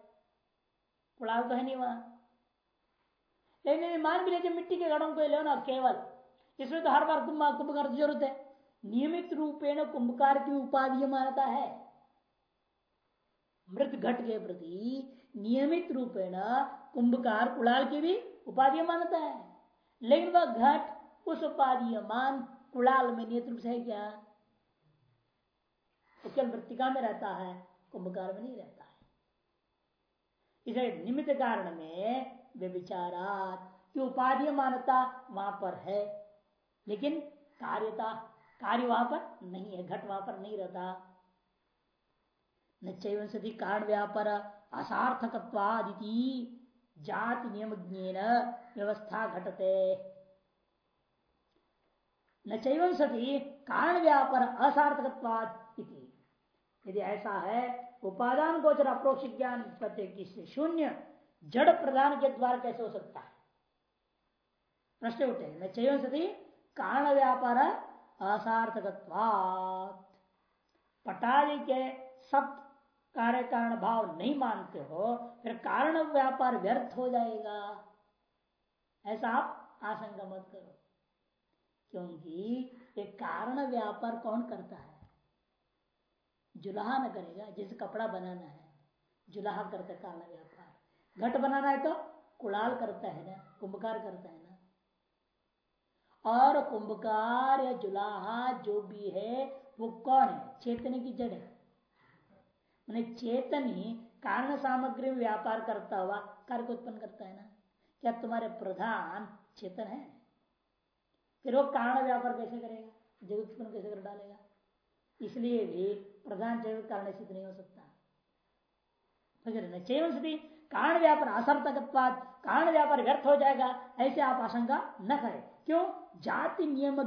कुड़ाल तो है नहीं वहाँ। लेकिन मान भी लेते मिट्टी के घड़ों को ले ना, केवल। इसमें तो हर बार कुंभ कुंभकार की ज़रूरत है। नियमित रूपेण कुंभकार की उपाधि मानता है। मृत घट के प्रति नियमित रूपेण कुंभकार कुड़ाल की भी उपाधि मानता है। लेकिन वह घट, उस उपाधि मान कुड़ाल में नियत रूप से है क्या? तो केवल मृतिका में रहता है, कुंभकार में नहीं रहता। इसे निमित्त कारण में वे विचारात की उपाधि मानता वहाँ पर है, लेकिन कार्यता, कार्य वहाँ पर नहीं है, घट वहाँ पर नहीं रहता। न सती कारण व्यापार असार्थकवादिति जाति नियम व्यवस्था घटते। न सती कारण व्यापार असार्थकवाद यदि ऐसा है उपादान गोचर अप्रोक्ष ज्ञान प्रत्येक शून्य जड़ प्रदान के द्वारा कैसे हो सकता है? प्रश्न उठे न चैवन सती कारण व्यापार असार्थक पटाली के सब कार्य कारण भाव नहीं मानते हो, फिर कारण व्यापार व्यर्थ हो जाएगा। ऐसा आप आशंका मत करो, क्योंकि एक कारण व्यापार कौन करता है? जुलाहा न करेगा, जैसे कपड़ा बनाना है। जुलाहा करता कारण व्यापार। घट बनाना है तो कुड़ाल करता है ना, कुंभकार करता है ना। और कुंभकार या जुलाहा जो भी है, वो कौन है? चेतन की जड़ है। मैंने चेतन ही कारण सामग्री में व्यापार करता हुआ कार्य को उत्पन्न करता है ना। क्या तुम्हारे प्रधान चेतन है? फिर वो कारण व्यापार कैसे करेगा? जगत उत्पन्न कैसे कर डालेगा? इसलिए भी प्रधान जगत कारण सिद्ध नहीं हो सकता। चैवन स्थिति कारण व्यापार असर्थक कारण व्यापार व्यर्थ हो जाएगा, ऐसे आप आशंका न करें। क्यों? जाति नियम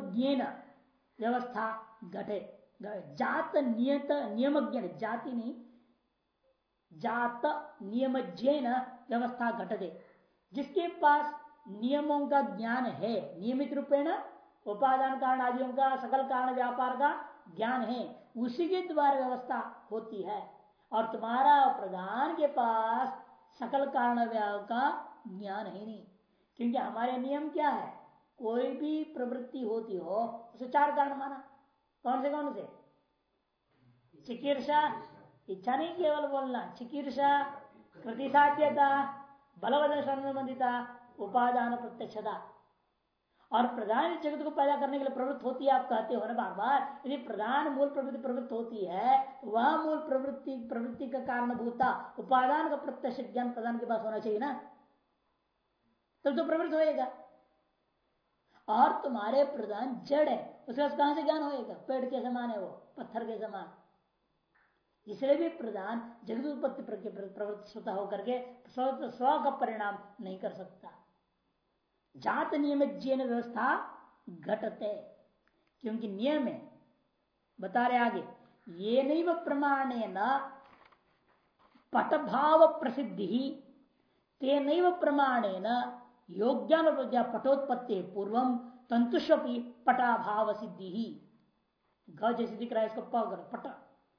व्यवस्था घटे। जात नियत नियम जाति नहीं, जात नियम व्यवस्था घट दे जिसके पास नियमों का ज्ञान है, नियमित रूपेण उपादान कारण आदियों का, सकल कारण व्यापार का ज्ञान है उसी के द्वारा व्यवस्था होती है। और तुम्हारा प्रधान के पास सकल कारण का ज्ञान है नहीं। क्योंकि हमारे नियम क्या है? कोई भी प्रवृत्ति होती हो, उसे चार कारण माना। कौन से कौन से? चिकित्सा। इच्छा नहीं केवल बोलना। चिकित्सा कृति साध्यता बलवदन संबंधिता, उपादान प्रत्यक्षता। और प्रधान जगत को पैदा करने के लिए प्रवृत्त होती है, आप कहते हो ना बार बार यदि प्रधान मूल प्रवृत्ति प्रवृत्त होती है तो वह मूल प्रवृत्ति प्रवृत्ति का कारण भूता उपादान का प्रत्यक्ष ज्ञान प्रधान के पास होना चाहिए ना। तब तो प्रवृत्त होएगा। और तुम्हारे प्रधान जड़ है, उसके पास कहाँ से ज्ञान होएगा? पेड़ के समान है वो, पत्थर के समान। इसलिए भी प्रधान जगत उत्पत्ति प्रवृत्ति होकर के स्व का परिणाम नहीं कर सकता। जात नियम जीन व्यवस्था घटते। क्योंकि नियम है। बता रहे आगे, ये नहीं प्रमाण न पटभाव प्रसिद्धि तेन प्रमाण न योग्यान पटोत्पत्ति पूर्व तंतुष्वी पटाभाव सिद्धि ही जैसे दिख रहा है, इसको पट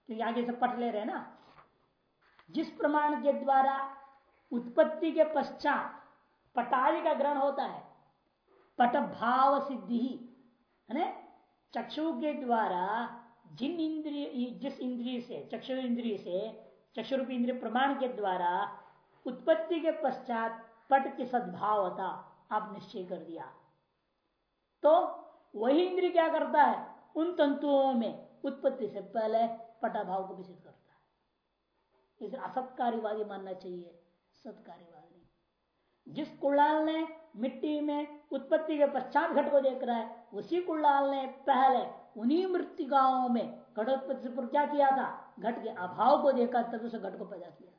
तो आगे से पट ले रहे ना। जिस प्रमाण के द्वारा उत्पत्ति के पश्चात पटाली का ग्रहण होता है। पट भाव सिद्धि है चक्षु के द्वारा जिन इंद्रिय, जिस इंद्रिय से, चक्षु इंद्रिय से चक्षु रूपी इंद्रिय प्रमाण के द्वारा उत्पत्ति के पश्चात पट के की सद्भावता आप निश्चय कर दिया। तो वही इंद्रिय क्या करता है? उन तंतुओं में उत्पत्ति से पहले पटाभाव को सिद्ध करता है। इसे असत्कार्यवादी मानना चाहिए। सत्कार्यवादी। जिस कुड़ाल ने मिट्टी में उत्पत्ति के पश्चात घट को देख रहा है, उसी कुड़ाल ने पहले उन्हीं मृतिकाओं में घटोत्पत्ति से क्या किया था? घट के अभाव को देखा, तब उसे घट को पैदा किया।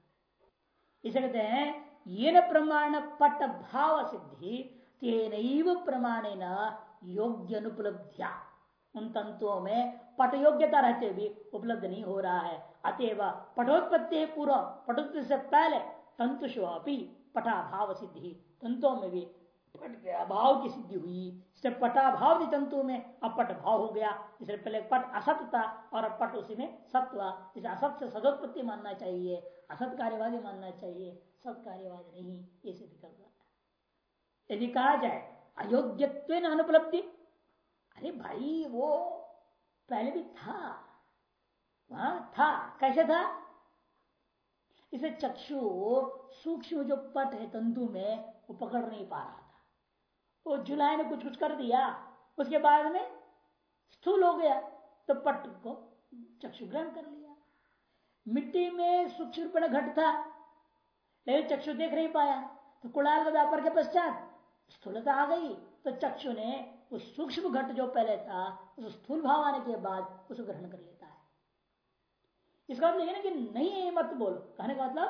इसे कहते हैं ये न प्रमाण पट भाव सिद्धि तेन प्रमाण न योग्य अनुपलब्धिया उन तंतुओं में पट योग्यता रहते भी उपलब्ध नहीं हो रहा है। अतएव पटोत्पत्ति पूर्व, पटोत्पत्ति से पहले तंतुषु अपनी पटाभाव सिद्धि तंतुओं में भी पट के अभाव की सिद्धि हुई। इससे पटाभाव तंतु में अब पट भाव हो गया। इसलिए पहले पट असत था और अब पट उसी में सत्व इसे असत से सदोत्पत्ति मानना चाहिए, असत कार्यवादी मानना चाहिए, सत कार्यवादी नहीं, ये सिद्ध कर यदि कहा जाए, अयोग्यत्व अनुपलब्धि। अरे भाई, वो पहले भी था, वहाँ था, कैसे था? इसे चक्षु, सूक्ष्म जो पट है तंतु में, वो पकड़ नहीं पा रहा था। वो जुलाई ने कुछ कुछ कर दिया। उसके बाद में स्थूल हो गया तो पट को चक्षु ग्रहण कर लिया। मिट्टी में सूक्ष्म घट था, लेकिन चक्षु देख नहीं पाया। तो कुड़ाल का व्यापार के पश्चात स्थूलता आ गई। तो चक्षु ने उस सूक्ष्म घट जो पहले था, उस स्थूल भाव आने के बाद उसको ग्रहण कर है इसका मतलब ना कि नहीं है, मत बोलो। कहने का मतलब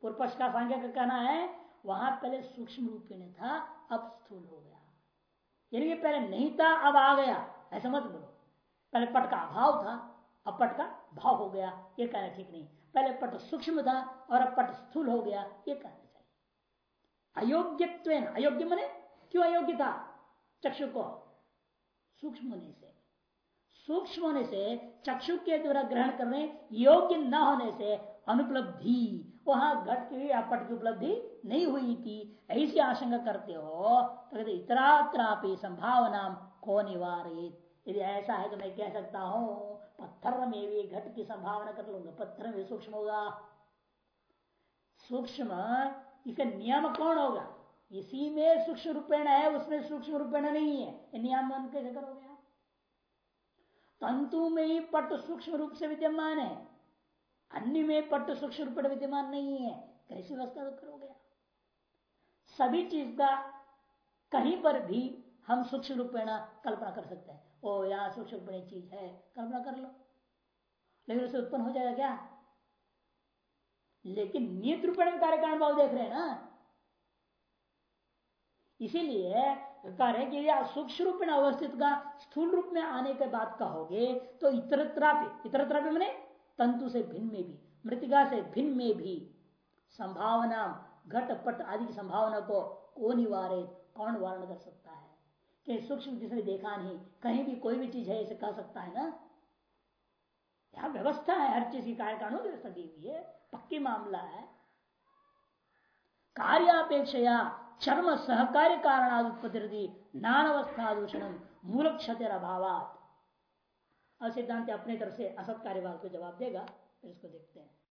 पूर्व पक्ष का सांख्य का कहना है, वहाँ पहले सूक्ष्म रूप में था, अब स्थूल हो गया। यानी कि पहले नहीं था, अब आ गया। ऐसा मत बोलो। पहले पट का अभाव था, अब पट का भाव हो गया, ये कहना ठीक नहीं। पहले पट सूक्ष्म था, और अब पट स्थूल हो गया, ये कहना चाहिए। अयोग्यत्व अयोग्य मने क्यों अयोग्य था? चक्षु को सूक्ष्म होने से। सूक्ष्म होने से, चक्षु के द्वारा ग्रहण करने योग्य न होने से अनुपलब्धि, वहाँ घट की या पट की उपलब्धि नहीं हुई थी। ऐसी आशंका करते हो तो कहते, इतरात्रापि संभावना को निवारित यदि ऐसा है तो मैं कह सकता हूँ, पत्थर में भी घट की संभावना कर लूँगा, पत्थर में सूक्ष्म होगा। सूक्ष्म, इसका नियम कौन होगा? इसी में सूक्ष्म रूपेण है, उसमें सूक्ष्म रूपेण नहीं है। नियम कैसे करोगे? तंतु में ही पट सूक्ष्म रूप से विद्यमान है। अन्य में पट सूक्ष्म रूप विद्यमान नहीं है। कैसी व्यवस्था तो करोगे सभी चीज़ का कहीं पर भी हम सूक्ष्म रूप कल्पना कर सकते हैं। ओ, यहाँ सूक्ष्म चीज़ है, कल्पना कर लो। लेकिन उसे उत्पन्न हो जाएगा क्या? लेकिन नियत रूपेण कारण भाव देख रहे हैं ना। इसीलिए कार्य कि यदि सूक्ष्म रूप में अवस्थित का स्थूल रूप में आने के बाद कहोगे तो इतरत्रा इतरत्रा मैंने तंतु से भिन्न में भी, मृतिका से भिन्न में भी संभावना घट पट आदि की संभावना को कौन निवारित कौन वारण कर सकता है? कि सूक्ष्म किसी ने देखा नहीं, कहीं भी कोई भी चीज़ है इसे कह सकता है ना? यहाँ व्यवस्था है, हर चीज़ की कार्य कानून व्यवस्था दी हुई है, पक्की मामला है। कार्यापेक्षा चर्म सहकार्य कारण उत्पत्ति नानवस्था दूषण मूल क्षतिर अभाव सिद्धांत अपने तरफ़ से असत कार्यवाद को जवाब देगा, फिर इसको देखते हैं।